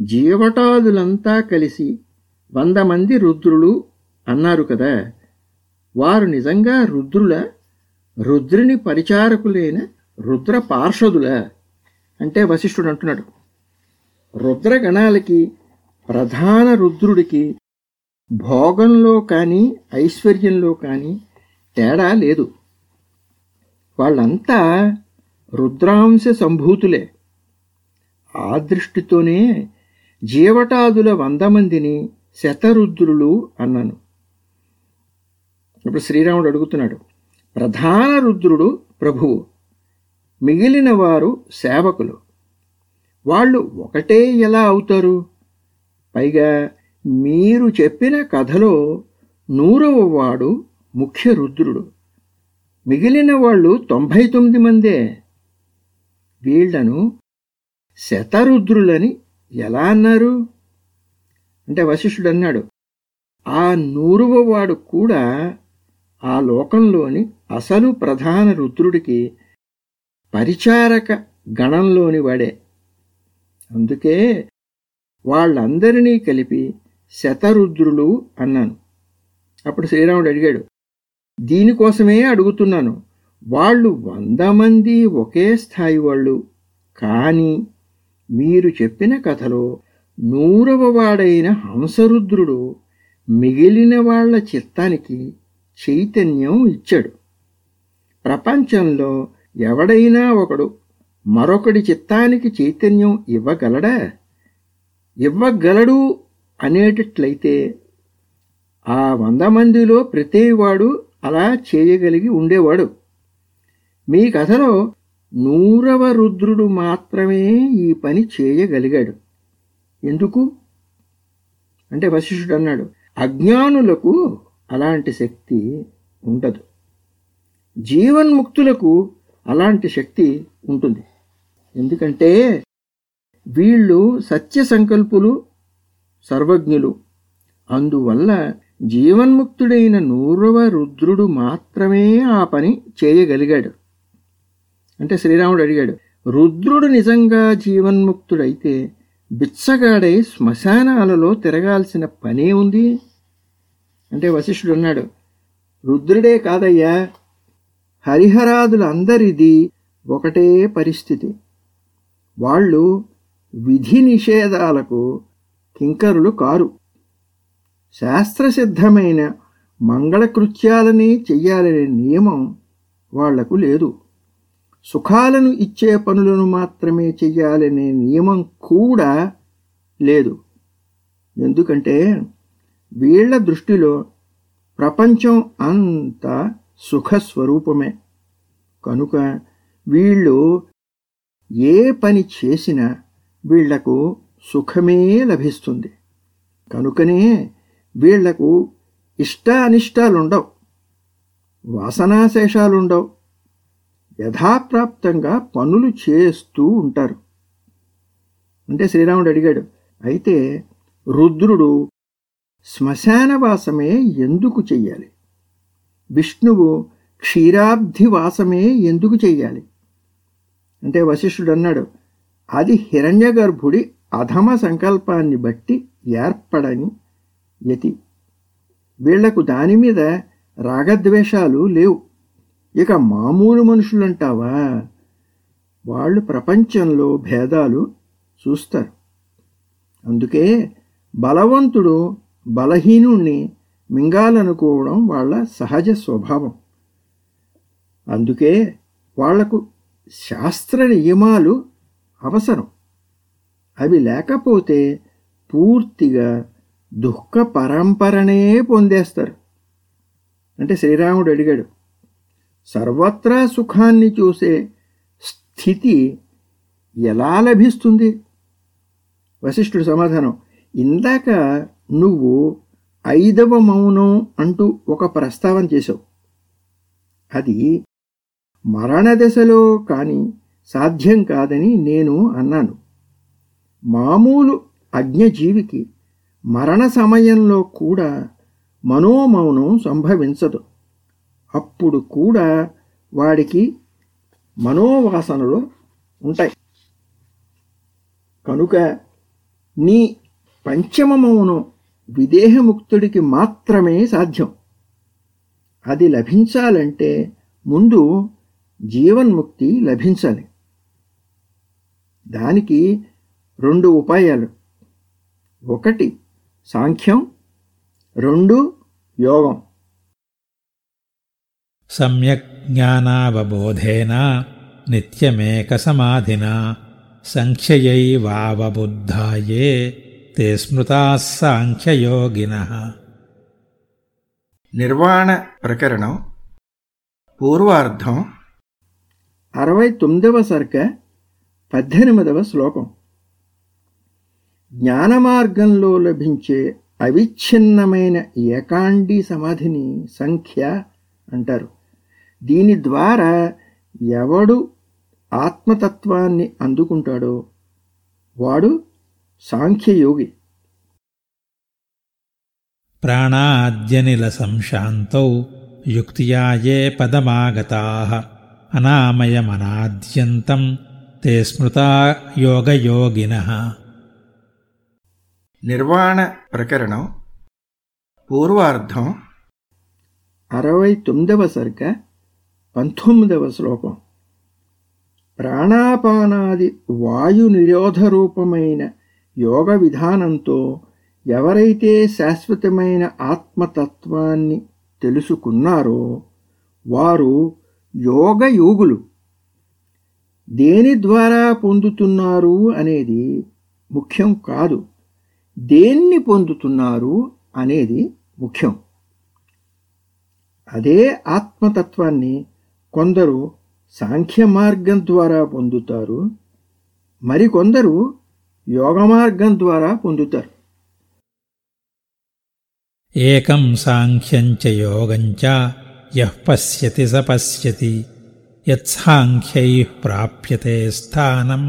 జీవటాదులంతా కలిసి వంద మంది రుద్రులు అన్నారు కదా. వారు నిజంగా రుద్రుల రుద్రుని పరిచారకులైన రుద్ర పార్షదుల అంటే వశిష్ఠుడు అంటున్నాడు. రుద్రగణాలకి ప్రధాన రుద్రుడికి భోగంలో కానీ ఐశ్వర్యంలో కానీ తేడా లేదు. వాళ్ళంతా రుద్రాంశ సంభూతులే. ఆ దృష్టితోనే జీవటాదుల వంద మందిని శతరుద్రులు అన్నాను. ఇప్పుడు శ్రీరాముడు అడుగుతున్నాడు ప్రధాన రుద్రుడు ప్రభువు మిగిలిన వారు సేవకులు. వాళ్ళు ఒకటే ఎలా అవుతారు? పైగా మీరు చెప్పిన కథలో నూరవ వాడు ముఖ్య రుద్రుడు. మిగిలిన వాళ్ళు తొంభై తొమ్మిది మందే. వీళ్ళను శతరుద్రులని ఎలా అన్నారు? అంటే వశిష్ఠుడు అన్నాడు ఆ నూరువ వాడు కూడా ఆ లోకంలోని అసలు ప్రధాన రుద్రుడికి పరిచారక గణంలోని వాడే. అందుకే వాళ్ళందరినీ కలిపి శతరుద్రులు అన్నాను. అప్పుడు శ్రీరాముడు అడిగాడు దీనికోసమే అడుగుతున్నాను. వాళ్ళు వంద మంది ఒకే స్థాయి వాళ్ళు. కానీ మీరు చెప్పిన కథలో నూరవ వాడైన హంసరుద్రుడు మిగిలిన వాళ్ళ చిత్తానికి చైతన్యం ఇచ్చాడు. ప్రపంచంలో ఎవడైనా ఒకడు మరొకడి చిత్తానికి చైతన్యం ఇవ్వగలడా? ఇవ్వగలడు అనేటట్లయితే ఆ వంద మందిలో ప్రతివాడు అలా చేయగలిగి ఉండేవాడు. మీ కథలో నూరవ రుద్రుడు మాత్రమే ఈ పని చేయగలిగాడు. ఎందుకు? అంటే వశిష్ఠుడు అన్నాడు అజ్ఞానులకు అలాంటి శక్తి ఉండదు. జీవన్ముక్తులకు అలాంటి శక్తి ఉంటుంది. ఎందుకంటే వీళ్ళు సత్య సంకల్పులు సర్వజ్ఞులు. అందువల్ల జీవన్ముక్తుడైన నూరవ రుద్రుడు మాత్రమే ఆ పని చేయగలిగాడు. అంటే శ్రీరాముడు అడిగాడు రుద్రుడు నిజంగా జీవన్ముక్తుడైతే బిచ్చగాడై శ్మశానాలలో తిరగాల్సిన పనే ఉంది? అంటే వశిష్ఠుడు అన్నాడు రుద్రుడే కాదయ్యా హరిహరాదులందరిది ఒకటే పరిస్థితి. వాళ్ళు విధి నిషేధాలకు కింకరులు కారు. శాస్త్రసిద్ధమైన మంగళకృత్యాలని చెయ్యాలనే నియమం వాళ్ళకు లేదు. సుఖాలను ఇచ్చే పనులను మాత్రమే చెయ్యాలనే నియమం కూడా లేదు. ఎందుకంటే వీళ్ళ దృష్టిలో ప్రపంచం అంతా సుఖస్వరూపమే. కనుక వీళ్ళు ఏ పని చేసినా వీళ్ళకు సుఖమే లభిస్తుంది. కనుకనే వీళ్ళకు ఇష్ట అనిష్టాలుండవు వాసనాశేషాలుండవు. యథాప్రాప్తంగా పనులు చేస్తూ ఉంటారు. అంటే శ్రీరాముడు అడిగాడు అయితే రుద్రుడు శ్మశానవాసమే ఎందుకు చెయ్యాలి? విష్ణువు క్షీరాబ్ధివాసమే ఎందుకు చెయ్యాలి? అంటే వశిష్ఠుడు అన్నాడు అది హిరణ్యగర్భుడి అధమ సంకల్పాన్ని బట్టి ఏర్పడని యతి. వీళ్ళకు దాని మీద రాగద్వేషాలు లేవు. ఇక మామూలు మనుషులంటావా? వాళ్ళు ప్రపంచంలో భేదాలు చూస్తారు. అందుకే బలవంతుడు బలహీనుణ్ణి మింగాలనుకోవడం వాళ్ళ సహజ స్వభావం. అందుకే వాళ్ళకు శాస్త్ర నియమాలు అవసరం. అవి లేకపోతే పూర్తిగా దుఃఖ పరంపరనే పొందేస్తారు. అంటే శ్రీరాముడు అడిగాడు సర్వత్రా సుఖాన్ని చూసే స్థితి ఎలా లభిస్తుంది? వశిష్ఠుడు సమాధానం ఇందాక నువ్వు ఐదవ మౌనం అంటూ ఒక ప్రస్తావన చేశావు. అది మరణ దశలో కాని సాధ్యం కాదని నేను అన్నాను. మామూలు అజ్ఞజీవికి మరణ సమయంలో కూడా మనోమౌనం సంభవించదు. అప్పుడు కూడా వాడికి మనోవాసనలు ఉంటాయి. కనుక నీ పంచమమౌనం విదేహముక్తుడికి మాత్రమే సాధ్యం. అది లభించాలంటే ముందు జీవన్ముక్తి లభించాలి. దానికి రెండు ఉపాయాలు. ఒకటి సాంఖ్యం రెండు యోగం. సమ్యక్ జ్ఞానావబోధేన నిత్యమేకసమాధినా సంఖ్యయైవావబుద్ధాయే తే స్మృతాः సాంఖ్యయోగినः నిర్వాణ ప్రకరణం పూర్వార్ధం అరవై తొమ్మిదవ సర్గ పద్దెనిమిదవ శ్లోకం జ్ఞానమార్గంలో లభించే అవిచ్ఛిన్నమైన ఏకాండీ సమాధిని సంఖ్య అంటారు. దీని ద్వారా ఎవడు ఆత్మతత్వాన్ని అందుకుంటాడో వాడు సాంఖ్యయోగి. ప్రాణాద్యనిలసంశాन्तौ యుక్త్యా ఏ పదమాగతాः అనామయమనాద్యంతం తే స్మృతా యోగయోగినः. నిర్వాణ ప్రకరణం పూర్వార్ధం అరవై తొమ్మిదవ సర్గ పంతొమ్మిదవ శ్లోకం. ప్రాణాపానాది వాయు నిరోధ రూపమైన యోగ విధానంతో ఎవరైతే శాశ్వతమైన ఆత్మతత్వాన్ని తెలుసుకున్నారో వారు యోగయోగులు దేని ద్వారా పొందుతున్నారు అనేది ముఖ్యం కాదు. దేన్ని పొందుతున్నారు అనేది ముఖ్యం. అదే ఆత్మతత్వాన్ని కొందరు సాంఖ్య మార్గం ద్వారా పొందుతారు మరికొందరు యోగ మార్గం ద్వారా పొందుతారు. ఏకం సాంఖ్యం చ యోగం చ యః పశ్యతి స పశ్యతి యత్సాంఖ్యైః ప్రాప్యతే స్థానం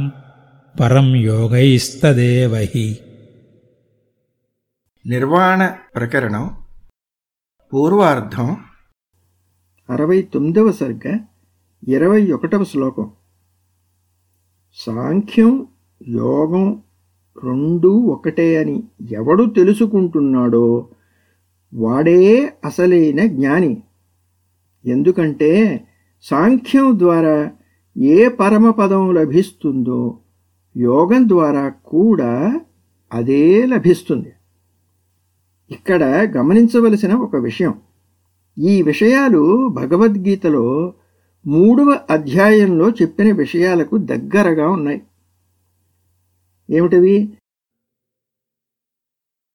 పరం యోగైస్తదేవ హి నిర్వాణ ప్రకరణం పూర్వార్ధం అరవై తొమ్మిదవ సర్గ ఇరవై ఒకటవ శ్లోకం. సాంఖ్యం యోగం రెండూ ఒకటే అని ఎవడు తెలుసుకుంటున్నాడో వాడే అసలైన జ్ఞాని. ఎందుకంటే సాంఖ్యం ద్వారా ఏ పరమపదం లభిస్తుందో యోగం ద్వారా కూడా అదే లభిస్తుంది. ఇక్కడ గమనించవలసిన ఒక విషయం. ఈ విషయాలు భగవద్గీతలో మూడవ అధ్యాయంలో చెప్పిన విషయాలకు దగ్గరగా ఉన్నాయి. ఏమిటవి?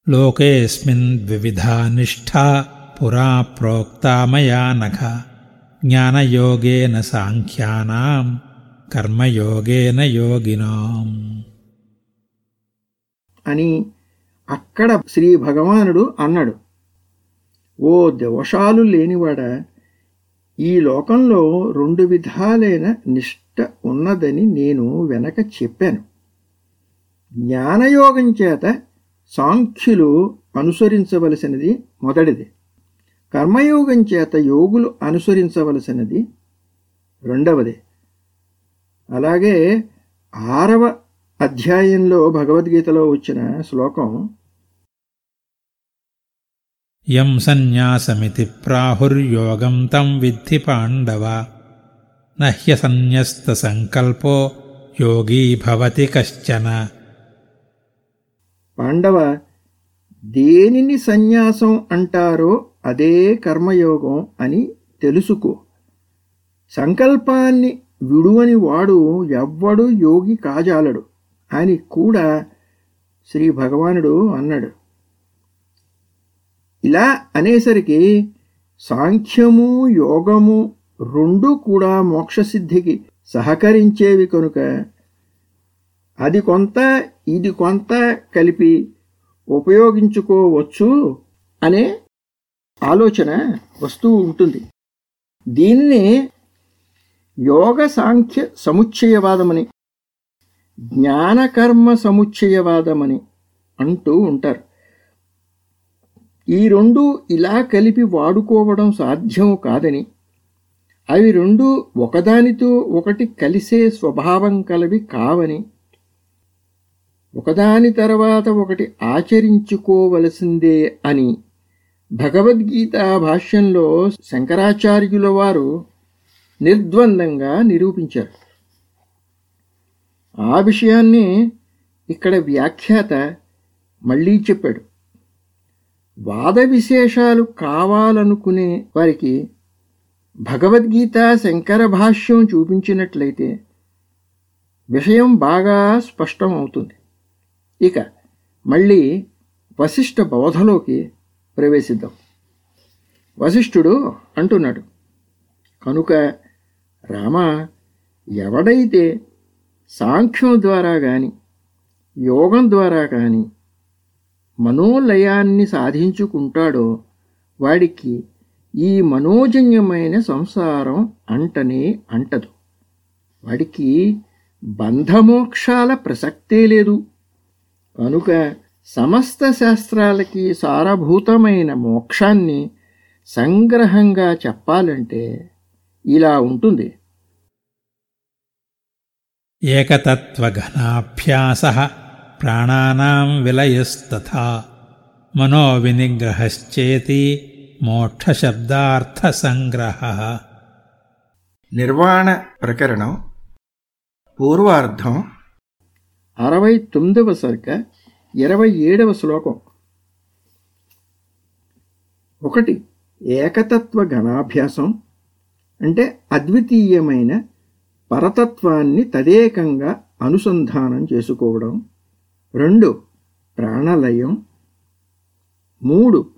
లోకేऽస్మిన్ ద్వివిధా నిష్ఠా పురా ప్రోక్తా మయా నఖ జ్ఞానయోగేన సాంఖ్యానాం కర్మయోగేన యోగినాం. అని అక్కడ శ్రీ భగవానుడు అన్నాడు. ఓ దోషాలు లేనివాడా ఈ లోకంలో రెండు విధాలైన నిష్ట ఉన్నదని నేను వెనక చెప్పాను. జ్ఞానయోగం చేత సాంఖ్యులు అనుసరించవలసినది మొదటిది. కర్మయోగం చేత యోగులు అనుసరించవలసినది రెండవది. అలాగే ఆరవ అధ్యాయంలో భగవద్గీతలో వచ్చిన శ్లోకం యం సన్యాసమితి ప్రాహుర్యోగం తం విద్ధి పాండవ. నహ్యసన్యస్తసంకల్పో యోగీ భవతి కశ్చన. పాండవ దేనిని సన్యాసం అంటారో అదే కర్మయోగం అని తెలుసుకో. సంకల్పాన్ని విడువని వాడు ఎవ్వడు యోగి కాజాలడు అని కూడా శ్రీ భగవానుడు అన్నాడు. ఇలా అనేసరికి సాంఖ్యము యోగము రెండూ కూడా మోక్షసిద్ధికి సహకరించేవి కనుక అది కొంత ఇది కొంత కలిపి ఉపయోగించుకోవచ్చు అనే ఆలోచన వస్తూ ఉంటుంది. దీన్ని యోగ సాంఖ్య సముచ్చయవాదమని జ్ఞానకర్మ సముచ్చయవాదమని అంటూ ఉంటారు. ఈ రెండు ఇలా కలిపి వాడుకోవడం సాధ్యం కాదని అవి రెండు ఒకదానితో ఒకటి కలిసే స్వభావం కలవి కావని ఒకదాని తర్వాత ఒకటి ఆచరించుకోవలసిందే అని భగవద్గీత భాష్యంలో శంకరాచార్యుల వారు నిర్ద్వందంగా నిరూపించారు. ఆ విషయాన్ని ఇక్కడ వ్యాఖ్యాత మళ్ళీ చెప్పాడు. వాద విశేషాలు కావాలనుకునే వారికి భగవద్గీత శంకర భాష్యం చూపించినట్లయితే విషయం బాగా స్పష్టం అవుతుంది ఇక మళ్ళీ వశిష్ఠ బోధలోకి ప్రవేశిద్దాం. వశిష్ఠుడు అంటున్నాడు కనుక రామ ఎవడైతే సాంఖ్యం ద్వారా కానీ యోగం ద్వారా కానీ మనోలయాన్ని సాధించుకుంటాడో వాడికి ఈ మనోజన్యమైన సంసారం అంటనే అంటదు. వాడికి బంధమోక్షాల ప్రసక్తే లేదు. కనుక సమస్త శాస్త్రాలకి సారభూతమైన మోక్షాన్ని సంగ్రహంగా చెప్పాలంటే ఇలా ఉంటుంది. ఏకతత్వఘనాభ్యాస ప్రాణానాం విలయస్తథా మనోవినిగ్రహశ్చేతి మోక్షశబ్దార్థసంగ్రహ. నిర్వాణ ప్రకరణం పూర్వార్ధం అరవై తొమ్మిదవ సర్గ ఇరవై ఏడవ శ్లోకం. ఒకటి ఏకతత్వ గణాభ్యాసం అంటే అద్వితీయమైన పరతత్వాన్ని తదేకంగా అనుసంధానం చేసుకోవడం. రెండు ప్రాణలయం. మూడు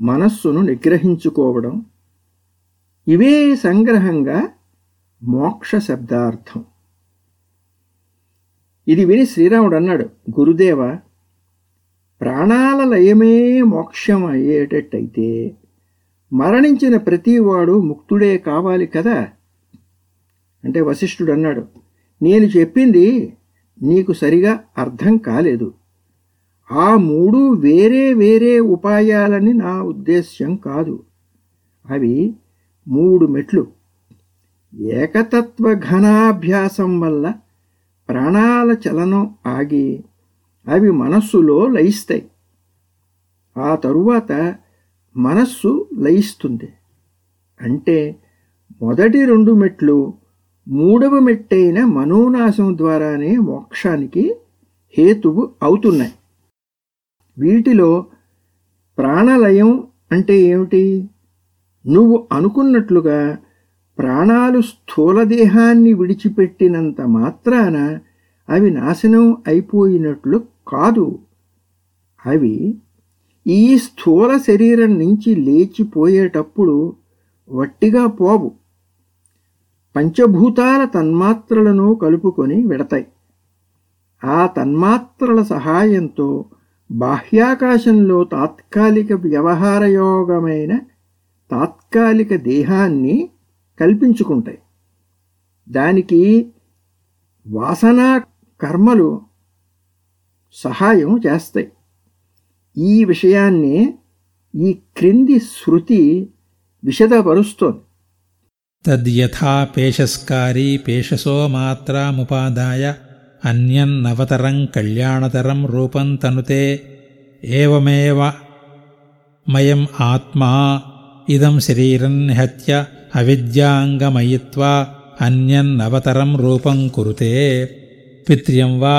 మనస్సును నిగ్రహించుకోవడం. ఇవే సంగ్రహంగా మోక్ష శబ్దార్థం. ఇది విని శ్రీరాముడు అన్నాడు గురుదేవ ప్రాణాల లయమే మోక్షం అయ్యేటట్టయితే మరణించిన ప్రతివాడు ముక్తుడే కావాలి కదా? అంటే వశిష్ఠుడు అన్నాడు నేను చెప్పింది నీకు సరిగా అర్థం కాలేదు. ఆ మూడు వేరే వేరే ఉపాయాలని నా ఉద్దేశ్యం కాదు. అవి మూడు మెట్లు. ఏకతత్వ ఘనాభ్యాసం వల్ల ప్రాణాల చలనం ఆగి అవి మనస్సులో లయిస్తాయి. ఆ తరువాత మనస్సు లయిస్తుంది. అంటే మొదటి రెండు మెట్లు మూడవ మెట్టైన మనోనాశం ద్వారానే మోక్షానికి హేతువు అవుతున్నాయి. వీటిలో ప్రాణలయం అంటే ఏమిటి? నువ్వు అనుకున్నట్లుగా ప్రాణాలు స్థూలదేహాన్ని విడిచిపెట్టినంత మాత్రాన అవి నాశనం అయిపోయినట్లు కాదు. అవి ఈ స్థూల శరీరం నుంచి లేచిపోయేటప్పుడు వట్టిగా పోవు. పంచభూతాల తన్మాత్రలను కలుపుకొని వెడతాయి. ఆ తన్మాత్రల సహాయంతో బాహ్యాకాశంలో తాత్కాలిక వ్యవహారయోగమైన తాత్కాలిక దేహాన్ని కల్పించుకుంటాయి. దానికి వాసనా కర్మలు సహాయం చేస్తాయి. ఈ విషయాన్ని ఈ క్రింది శృతి విషదపరుస్తోంది. तद्यथा पेशस्कारी पेशसो मात्रामुपादाय अन्यन्नवतरं कल्याणतरं रूपं तनुते एवमेव मयम् आत्मा इदं शरीरन्हत्य अविद्याङ्गमयित्वा अन्यन्नवतरं रूपं कुरुते। पित्र्यं वा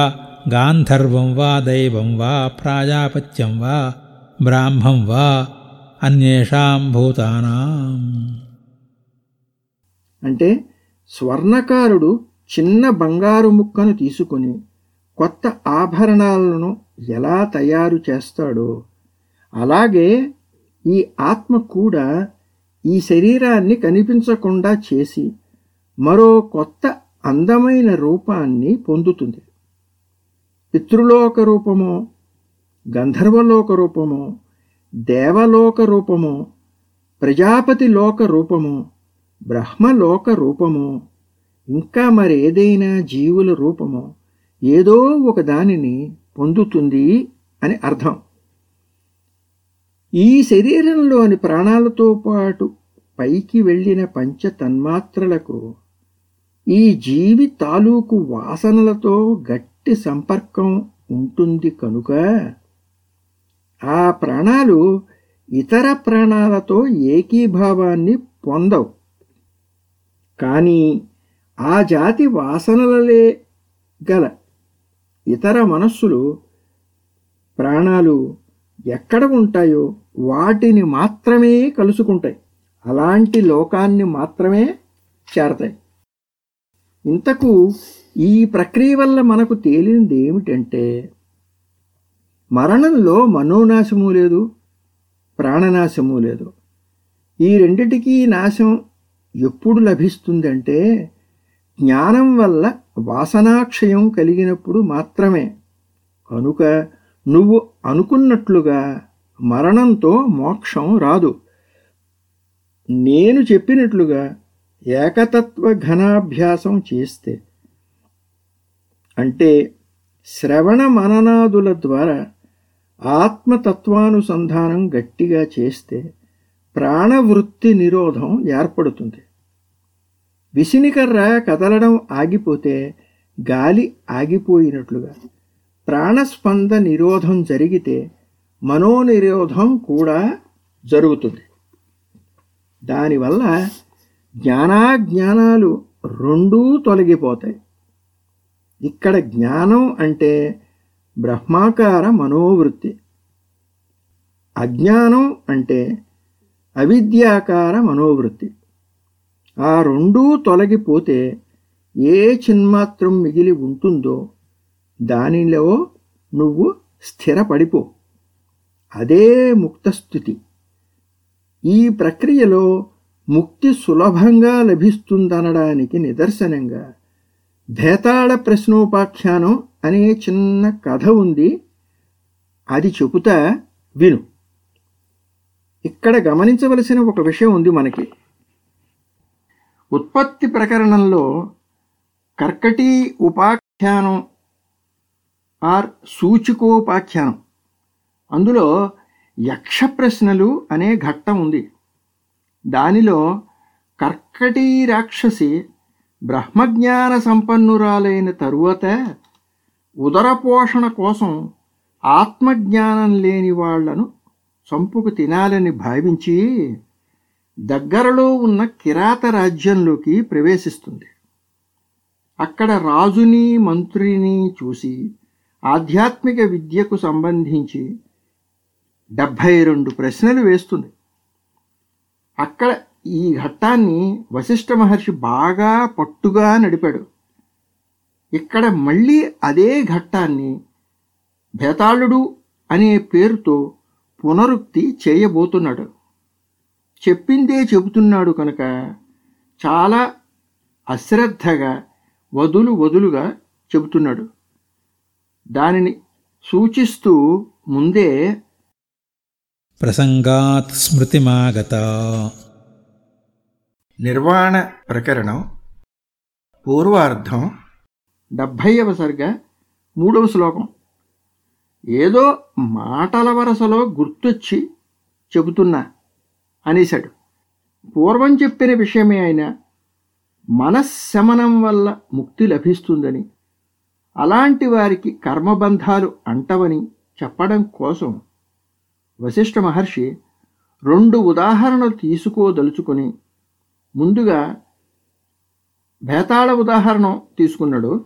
गान्धर्वं वा दैवं वा प्राजापत्यं वा ब्राह्मं वा अन्येषां भूतानाम्। అంటే స్వర్ణకారుడు చిన్న బంగారు ముక్కను తీసుకుని కొత్త ఆభరణాలను ఎలా తయారు చేస్తాడో అలాగే ఈ ఆత్మ కూడా ఈ శరీరాన్ని కనిపించకుండా చేసి మరో కొత్త అందమైన రూపాన్ని పొందుతుంది. పితృలోక రూపమో గంధర్వలోక రూపమో దేవలోక రూపమో ప్రజాపతి లోక రూపమో బ్రహ్మలోక రూపమో ఇంకా మరేదైనా జీవుల రూపమో. ఏదో ఒక దానిని పొందుతుంది అని అర్థం. ఈ శరీరంలోని ప్రాణాలతో పాటు పైకి వెళ్ళిన పంచ తన్మాత్రలకు ఈ జీవి తాలూకు వాసనలతో గట్టి సంపర్కం ఉంటుంది కనుక ఆ ప్రాణాలు ఇతర ప్రాణాలతో ఏకీభావాన్ని పొందవు. కానీ ఆ జాతి వాసనలలే గల ఇతర మనస్సులు ప్రాణాలు ఎక్కడ ఉంటాయో వాటిని మాత్రమే కలుసుకుంటాయి. అలాంటి లోకాన్ని మాత్రమే చేరతాయి. ఇంతకు ఈ ప్రక్రియ వల్ల మనకు తేలింది ఏమిటంటే మరణంలో మనోనాశము లేదు ప్రాణనాశము లేదు. ఈ రెండిటికీ నాశం ఎప్పుడు లభిస్తుందంటే జ్ఞానం వల్ల వాసనాక్షయం కలిగినప్పుడు మాత్రమే. కనుక నువ్వు అనుకున్నట్లుగా మరణంతో మోక్షం రాదు. నేను చెప్పినట్లుగా ఏకతత్వ ఘనాభ్యాసం చేస్తే. అంటే శ్రవణ మననాదుల ద్వారా ఆత్మతత్వానుసంధానం గట్టిగా చేస్తే ప్రాణవృత్తి నిరోధం ఏర్పడుతుంది. విసినికర్ర కదలడం ఆగిపోతే గాలి ఆగిపోయినట్లుగా. ప్రాణస్పంద నిరోధం జరిగితే మనోనిరోధం కూడా జరుగుతుంది. దానివల్ల జ్ఞానాజ్ఞానాలు రెండూ తొలగిపోతాయి. ఇక్కడ జ్ఞానం అంటే బ్రహ్మాకార మనోవృత్తి. అజ్ఞానం అంటే అవిద్యాకార మనోవృత్తి. ఆ రెండూ తొలగిపోతే ఏ చిన్మాత్రం మిగిలి ఉంటుందో దానిలో నువ్వు స్థిరపడిపో. అదే ముక్తస్థితి. ఈ ప్రక్రియలో ముక్తి సులభంగా లభిస్తుందనడానికి నిదర్శనంగా భేతాళ ప్రశ్నోపాఖ్యానం అనే చిన్న కథ ఉంది. అది చెబుతా విను. ఇక్కడ గమనించవలసిన ఒక విషయం ఉంది మనకి. ఉత్పత్తి ప్రకరణంలో కర్కటీ ఉపాఖ్యానం ఆర్ సూచికోపాఖ్యానం. అందులో యక్ష ప్రశ్నలు అనే ఘట్టం ఉంది. దానిలో కర్కటీ రాక్షసి బ్రహ్మజ్ఞాన సంపన్నురాలైన తరువాత ఉదరపోషణ కోసం ఆత్మజ్ఞానం లేని వాళ్ళను చంపుకు తినాలని భావించి దగ్గరలో ఉన్న కిరాత రాజ్యంలోకి ప్రవేశిస్తుంది. అక్కడ రాజుని మంత్రిని చూసి ఆధ్యాత్మిక విద్యకు సంబంధించి డెబ్భై రెండు ప్రశ్నలు వేస్తుంది. అక్కడ ఈ ఘట్టాన్ని వశిష్ఠ మహర్షి బాగా పట్టుగా నడిపాడు. ఇక్కడ మళ్ళీ అదే ఘట్టాన్ని భేతాళుడు అనే పేరుతో పునరుక్తి చేయబోతున్నాడు. చెప్పిందే చెబుతున్నాడు కనుక చాలా అశ్రద్ధగా వదులు వదులుగా చెబుతున్నాడు. దానిని సూచిస్తూ ముందే ప్రసంగాత్ స్మృతిమాగత. నిర్వాణ ప్రకరణం పూర్వార్ధం డెబ్భైవ సర్గ మూడవ శ్లోకం. ఏదో మాటల వరసలో గుర్తొచ్చి చెబుతున్నా. అనేశాడు. పూర్వం చెప్పిన విషయమే అయినా మనశ్శమనం వల్ల ముక్తి లభిస్తుందని అలాంటి వారికి కర్మబంధాలు అంటవని చెప్పడం కోసం వశిష్ఠ మహర్షి రెండు ఉదాహరణలు తీసుకోదలుచుకొని ముందుగా భేతాళ ఉదాహరణ తీసుకున్నాడు.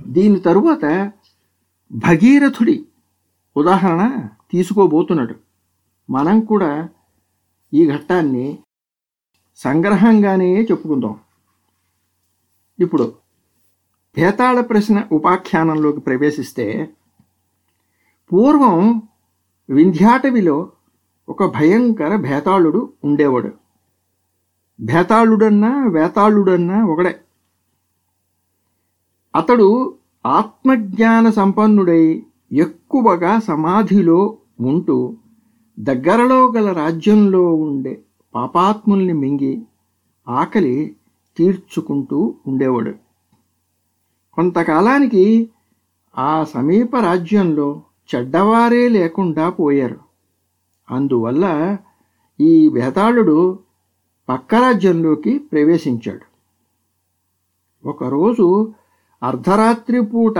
దీని తరువాత భగీరథుడి ఉదాహరణ తీసుకోబోతున్నాడు. మనం కూడా ఈ ఘట్టాన్ని సంగ్రహంగానే చెప్పుకుందాం. ఇప్పుడు భేతాళ ప్రశ్న ఉపాఖ్యానంలోకి ప్రవేశిస్తే పూర్వం వింధ్యాటవిలో ఒక భయంకర భేతాళుడు ఉండేవాడు. భేతాళుడన్నా వేతాళుడన్నా ఒకడే. అతడు ఆత్మజ్ఞాన సంపన్నుడై ఎక్కువగా సమాధిలో ఉంటూ దగ్గరలో గల రాజ్యంలో ఉండే పాపాత్ముల్ని మింగి ఆకలి తీర్చుకుంటూ ఉండేవాడు. కొంతకాలానికి ఆ సమీప రాజ్యంలో చెడ్డవారే లేకుండా పోయారు. అందువల్ల ఈ భేతాళుడు పక్క రాజ్యంలోకి ప్రవేశించాడు. ఒకరోజు అర్ధరాత్రి పూట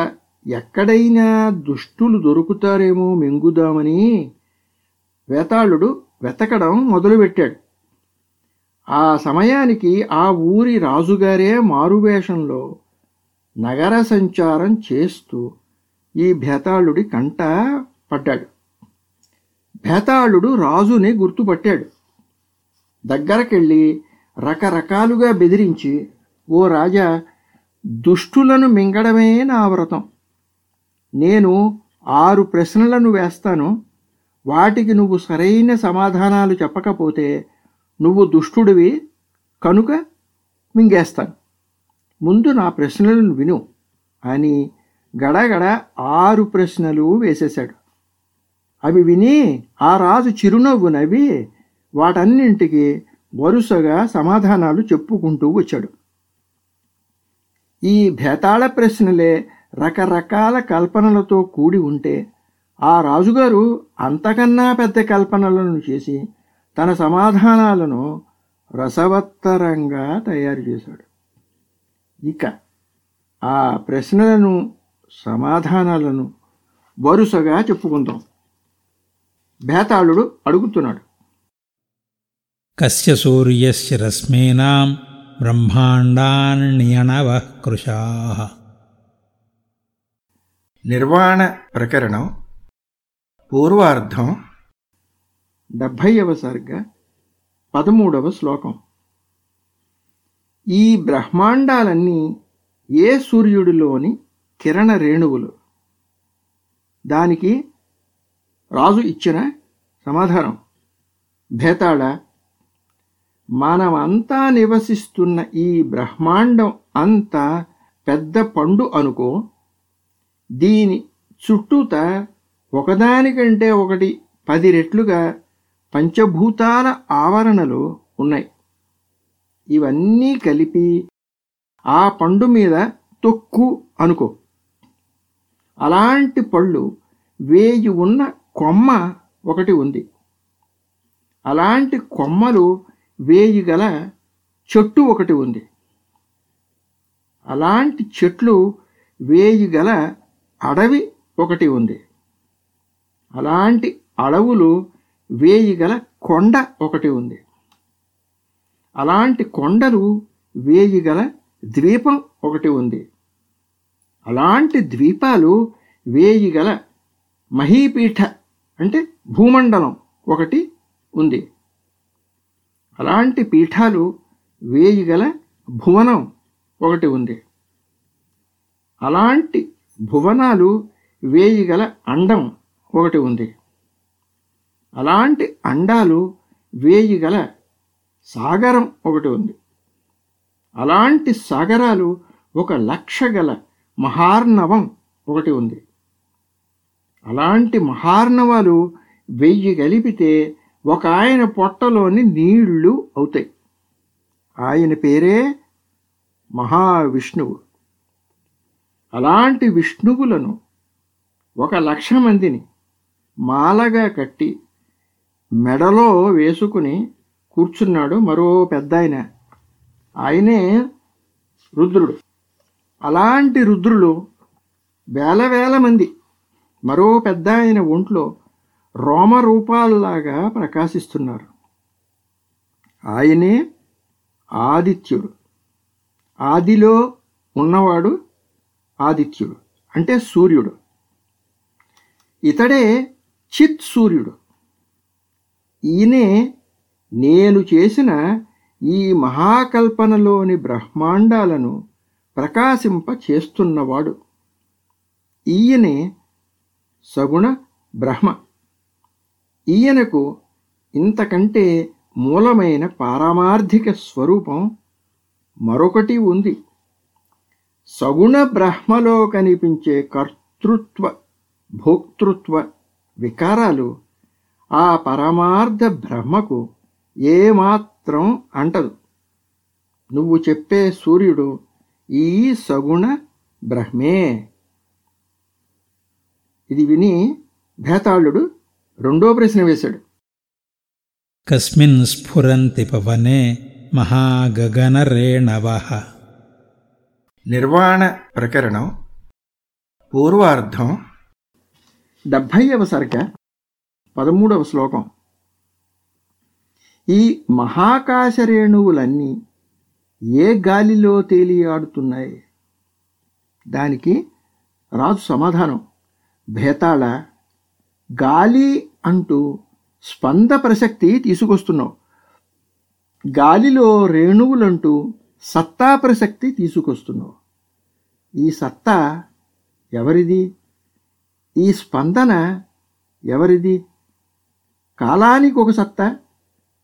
ఎక్కడైనా దుష్టులు దొరుకుతారేమో మింగుదామని వేతాళుడు వెతకడం మొదలుపెట్టాడు. ఆ సమయానికి ఆ ఊరి రాజుగారే మారువేషంలో నగర సంచారం చేస్తూ ఈ భేతాళుడి కంట పడ్డాడు. భేతాళుడు రాజుని గుర్తుపట్టాడు. దగ్గరకెళ్ళి రకరకాలుగా బెదిరించి ఓ రాజా దుష్టులను మింగడమే నా వ్రతం. నేను ఆరు ప్రశ్నలను వేస్తాను. వాటికి నువ్వు సరైన సమాధానాలు చెప్పకపోతే నువ్వు దుష్టుడివి కనుక మింగేస్తాను. ముందు నా ప్రశ్నలను విను అని గడగడ ఆరు ప్రశ్నలు వేసేశాడు. అవి విని ఆ రాజు చిరునవ్వు నవ్వి వాటన్నింటికి వరుసగా సమాధానాలు చెప్పుకుంటూ వచ్చాడు. ఈ భేతాళ ప్రశ్నలే రకరకాల కల్పనలతో కూడి ఉంటే ఆ రాజుగారు అంతకన్నా పెద్ద కల్పనలను చేసి తన సమాధానాలను రసవత్తరంగా తయారు చేశాడు. ఇక ఆ ప్రశ్నలను సమాధానాలను వరుసగా చెప్పుకుందాం. భేతాళుడు అడుగుతున్నాడు. కస్య సూర్యస్య రశ్మీనాం బ్రహ్మాండాన్నియణవః కృశాః నిర్వాణ ప్రకరణం పూర్వార్ధం. డెబ్భైవ సర్గ పదమూడవ శ్లోకం. ఈ బ్రహ్మాండాలన్నీ ఏ సూర్యుడిలోని కిరణ రేణువులు? దానికి రాజు ఇచ్చిన సమాధానం. భేతాళ మనమంతా నివసిస్తున్న ఈ బ్రహ్మాండం అంతా పెద్ద పండు అనుకో దీని చుట్టూత ఒకదానికంటే ఒకటి పది రెట్లుగా పంచభూతాల ఆవరణలు ఉన్నాయి. ఇవన్నీ కలిపి ఆ పండు మీద తొక్కు అనుకో. అలాంటి పళ్ళు వేయి ఉన్న కొమ్మ ఒకటి ఉంది. అలాంటి కొమ్మలు వేయి గల చెట్టు ఒకటి ఉంది. అలాంటి చెట్లు వేయి గల అడవి ఒకటి ఉంది. అలాంటి అడవులు వేయిగల కొండ ఒకటి ఉంది. అలాంటి కొండలు వేయిగల ద్వీపం ఒకటి ఉంది. అలాంటి ద్వీపాలు వేయి గల మహీపీఠ అంటే భూమండలం ఒకటి ఉంది. అలాంటి పీఠాలు వేయి గల భువనం ఒకటి ఉంది. అలాంటి భువనాలు వేయి గల అండం ఒకటి ఉంది. అలాంటి అండాలు వేయి గల సాగరం ఒకటి ఉంది. అలాంటి సాగరాలు ఒక లక్ష గల మహార్ణవం ఒకటి ఉంది. అలాంటి మహార్ణవాలు వెయ్యి కలిపితే ఒక ఆయన పొట్టలోని నీళ్ళు అవుతాయి. ఆయన పేరే మహావిష్ణువు. అలాంటి విష్ణువులను ఒక లక్ష మందిని మాలగా కట్టి మెడలో వేసుకుని కూర్చున్నాడు మరో పెద్ద ఆయన ఆయనే రుద్రుడు. అలాంటి రుద్రులు వేల వేల మంది. మరో పెద్ద ఆయన ఒంట్లో రోమరూపాల్లాగా ప్రకాశిస్తున్నారు. ఆయనే ఆదిత్యుడు. ఆదిలో ఉన్నవాడు ఆదిత్యుడు అంటే సూర్యుడు. ఇతడే చిత్ సూర్యుడు. ఈయనే నేను చేసిన ఈ మహాకల్పనలోని బ్రహ్మాండాలను ప్రకాశింప చేస్తున్నవాడు. ఈయనే సగుణ బ్రహ్మ. ఈయనకు ఇంతకంటే మూలమైన పారమార్థిక స్వరూపం మరొకటి ఉంది. సగుణ బ్రహ్మలో కనిపించే కర్తృత్వ భోక్తృత్వ వికారాలు ఆ పరమార్థ బ్రహ్మకు ఏమాత్రం అంటదు. నువ్వు చెప్పే సూర్యుడు ఈ సగుణ బ్రహ్మే. ఇది విని భేతాళుడు రెండో ప్రశ్న వేశాడు. కస్మిన్ స్ఫురంతి పవనే మహాగగనరేణవः. నిర్వాణ ప్రకరణం పూర్వార్ధం డెబ్భైవ సరిక పదమూడవ శ్లోకం. ఈ మహాకాశ రేణువులన్నీ ఏ గాలిలో తేలియాడుతున్నాయి? దానికి రాజు సమాధానం. భేతాళ గాలి అంటూ స్పంద ప్రసక్తి తీసుకొస్తున్నావు. గాలిలో రేణువులంటూ సత్తా ప్రసక్తి తీసుకొస్తున్నావు. ఈ సత్తా ఎవరిది? ఈ స్పందన ఎవరిది? కాలానికి ఒక సత్తా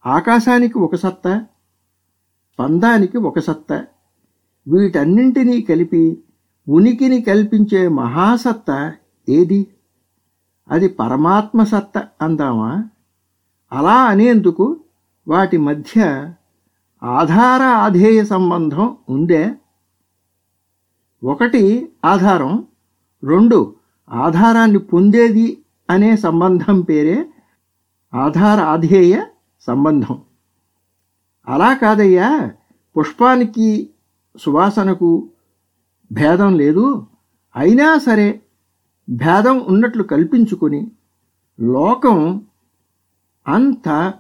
ఆకాశానికి ఒక సత్తా స్పందానికి ఒక సత్తా. వీటన్నింటినీ కలిపి ఉనికిని కల్పించే మహాసత్త ఏది? అది పరమాత్మ సత్త అందామా? అలా అనేందుకు వాటి మధ్య ఆధార ఆధేయ సంబంధం ఉందే? ఒకటి ఆధారం రెండు ఆధారాన్ని పొందేది అనే సంబంధం పేరే ఆధార ఆధేయ సంబంధం. అలా కాదయ్యా పుష్పానికి సువాసనకు భేదం లేదు. అయినా సరే భేదం ఉన్నట్లు కల్పించుకొని లోకం అంత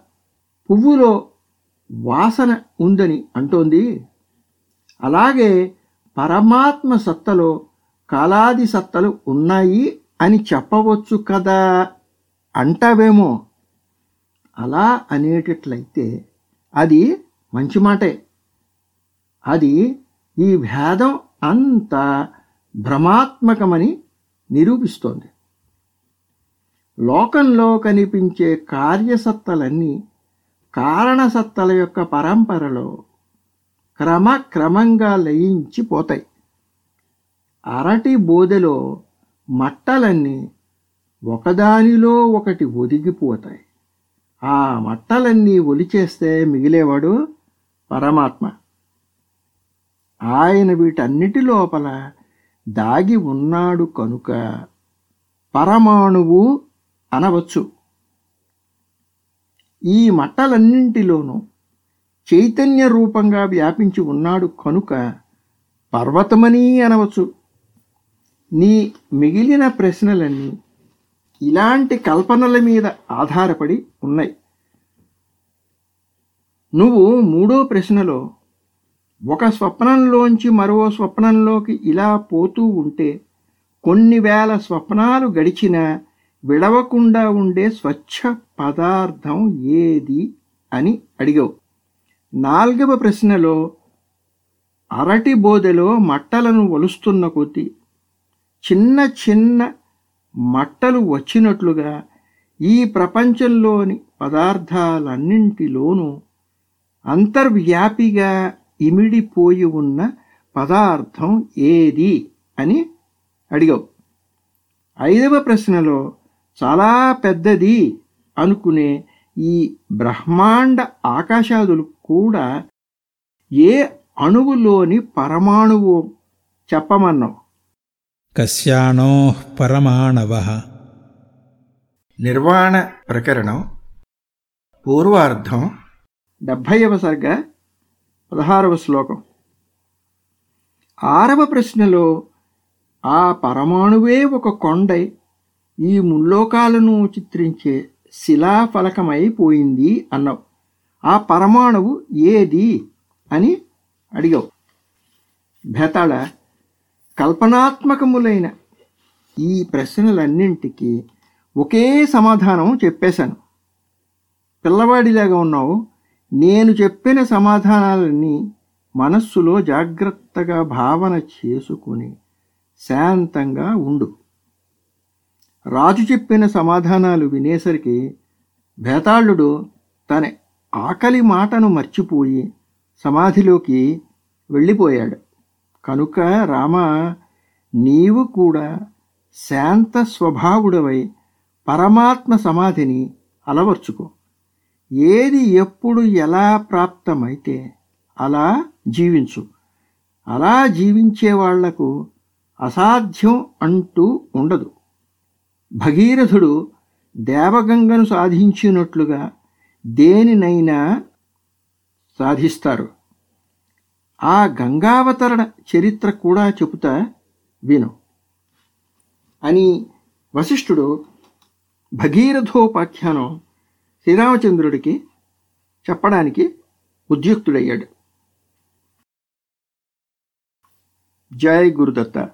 పువ్వులో వాసన ఉందని అంటోంది. అలాగే పరమాత్మ సత్తలో కాలాది సత్తలు ఉన్నాయి అని చెప్పవచ్చు కదా అంటావేమో. అలా అనేటట్లయితే అది మంచి మాటే. అది ఈ భేదం అంత భ్రమాత్మకమని నిరూపిస్తోంది. లోకంలో కనిపించే కార్యసత్తలన్నీ కారణసత్తల యొక్క పరంపరలో క్రమక్రమంగా లయించిపోతాయి. అరటి బోదెలో మట్టలన్నీ ఒకదానిలో ఒకటి ఒదిగిపోతాయి. ఆ మట్టలన్నీ ఒలిచేస్తే మిగిలేవాడు పరమాత్మ. ఆయన వీటన్నిటి లోపల దాగి ఉన్నాడు కనుక పరమాణువు అనవచ్చు. ఈ మట్టలన్నింటిలోనూ చైతన్య రూపంగా వ్యాపించి ఉన్నాడు కనుక పర్వతమని అనవచ్చు. నీ మిగిలిన ప్రశ్నలన్నీ ఇలాంటి కల్పనల మీద ఆధారపడి ఉన్నాయి. నువ్వు మూడో ప్రశ్నలో ఒక స్వప్నంలోంచి మరో స్వప్నంలోకి ఇలా పోతూ ఉంటే కొన్ని వేల స్వప్నాలు గడిచినా విడవకుండా ఉండే స్వచ్ఛ పదార్థం ఏది అని అడిగావు. నాలుగవ ప్రశ్నలో అరటి బోదెలో మట్టలను ఒలుస్తున్న కొద్దీ చిన్న చిన్న మట్టలు వచ్చినట్లుగా ఈ ప్రపంచంలోని పదార్థాలన్నింటిలోనూ అంతర్వ్యాపిగా ఇమిడిపోయి ఉన్న పదార్థం ఏది అని అడిగావు. ఐదవ ప్రశ్నలో చాలా పెద్దది అనుకునే ఈ బ్రహ్మాండ ఆకాశాదులు కూడా ఏ అణువులోని పరమాణువు చెప్పమన్నావు? కశ్యాణో పరమాణవ. నిర్వాణ ప్రకరణం పూర్వార్ధం డెబ్భైవ సర్గ పదహారవ శ్లోకం. ఆరవ ప్రశ్నలో ఆ పరమాణువే ఒక కొండై ఈ ముల్లోకాలను చిత్రించే శిలాఫలకమైపోయింది అన్నావు. ఆ పరమాణువు ఏది అని అడిగావు. బెతళ కల్పనాత్మకములైన ఈ ప్రశ్నలన్నింటికి ఒకే సమాధానం చెప్పేశాను. పిల్లవాడిలాగా ఉన్నావు. నేను చెప్పిన సమాధానాలన్నీ మనస్సులో జాగ్రత్తగా భావన చేసుకుని శాంతంగా ఉండు. రాజు చెప్పిన సమాధానాలు వినేసరికి భేతాళుడు తన ఆకలి మాటను మర్చిపోయి సమాధిలోకి వెళ్ళిపోయాడు. కనుక రామ నీవు కూడా శాంత స్వభావుడవై పరమాత్మ సమాధిని అలవర్చుకో. ఏది ఎప్పుడు ఎలా ప్రాప్తమైతే అలా జీవించు. అలా జీవించే వాళ్ళకు అసాధ్యం అంటూ ఉండదు. భగీరథుడు దేవగంగను సాధించినట్లుగా దేనినైనా సాధిస్తారు. ఆ గంగావతరణ చరిత్ర కూడా చెబుతా విను. అని వశిష్ఠుడు భగీరథోపాఖ్యానం శ్రీరామచంద్రుడికి చెప్పడానికి ఉద్యుక్తుడయ్యాడు. జై గురుదత్త.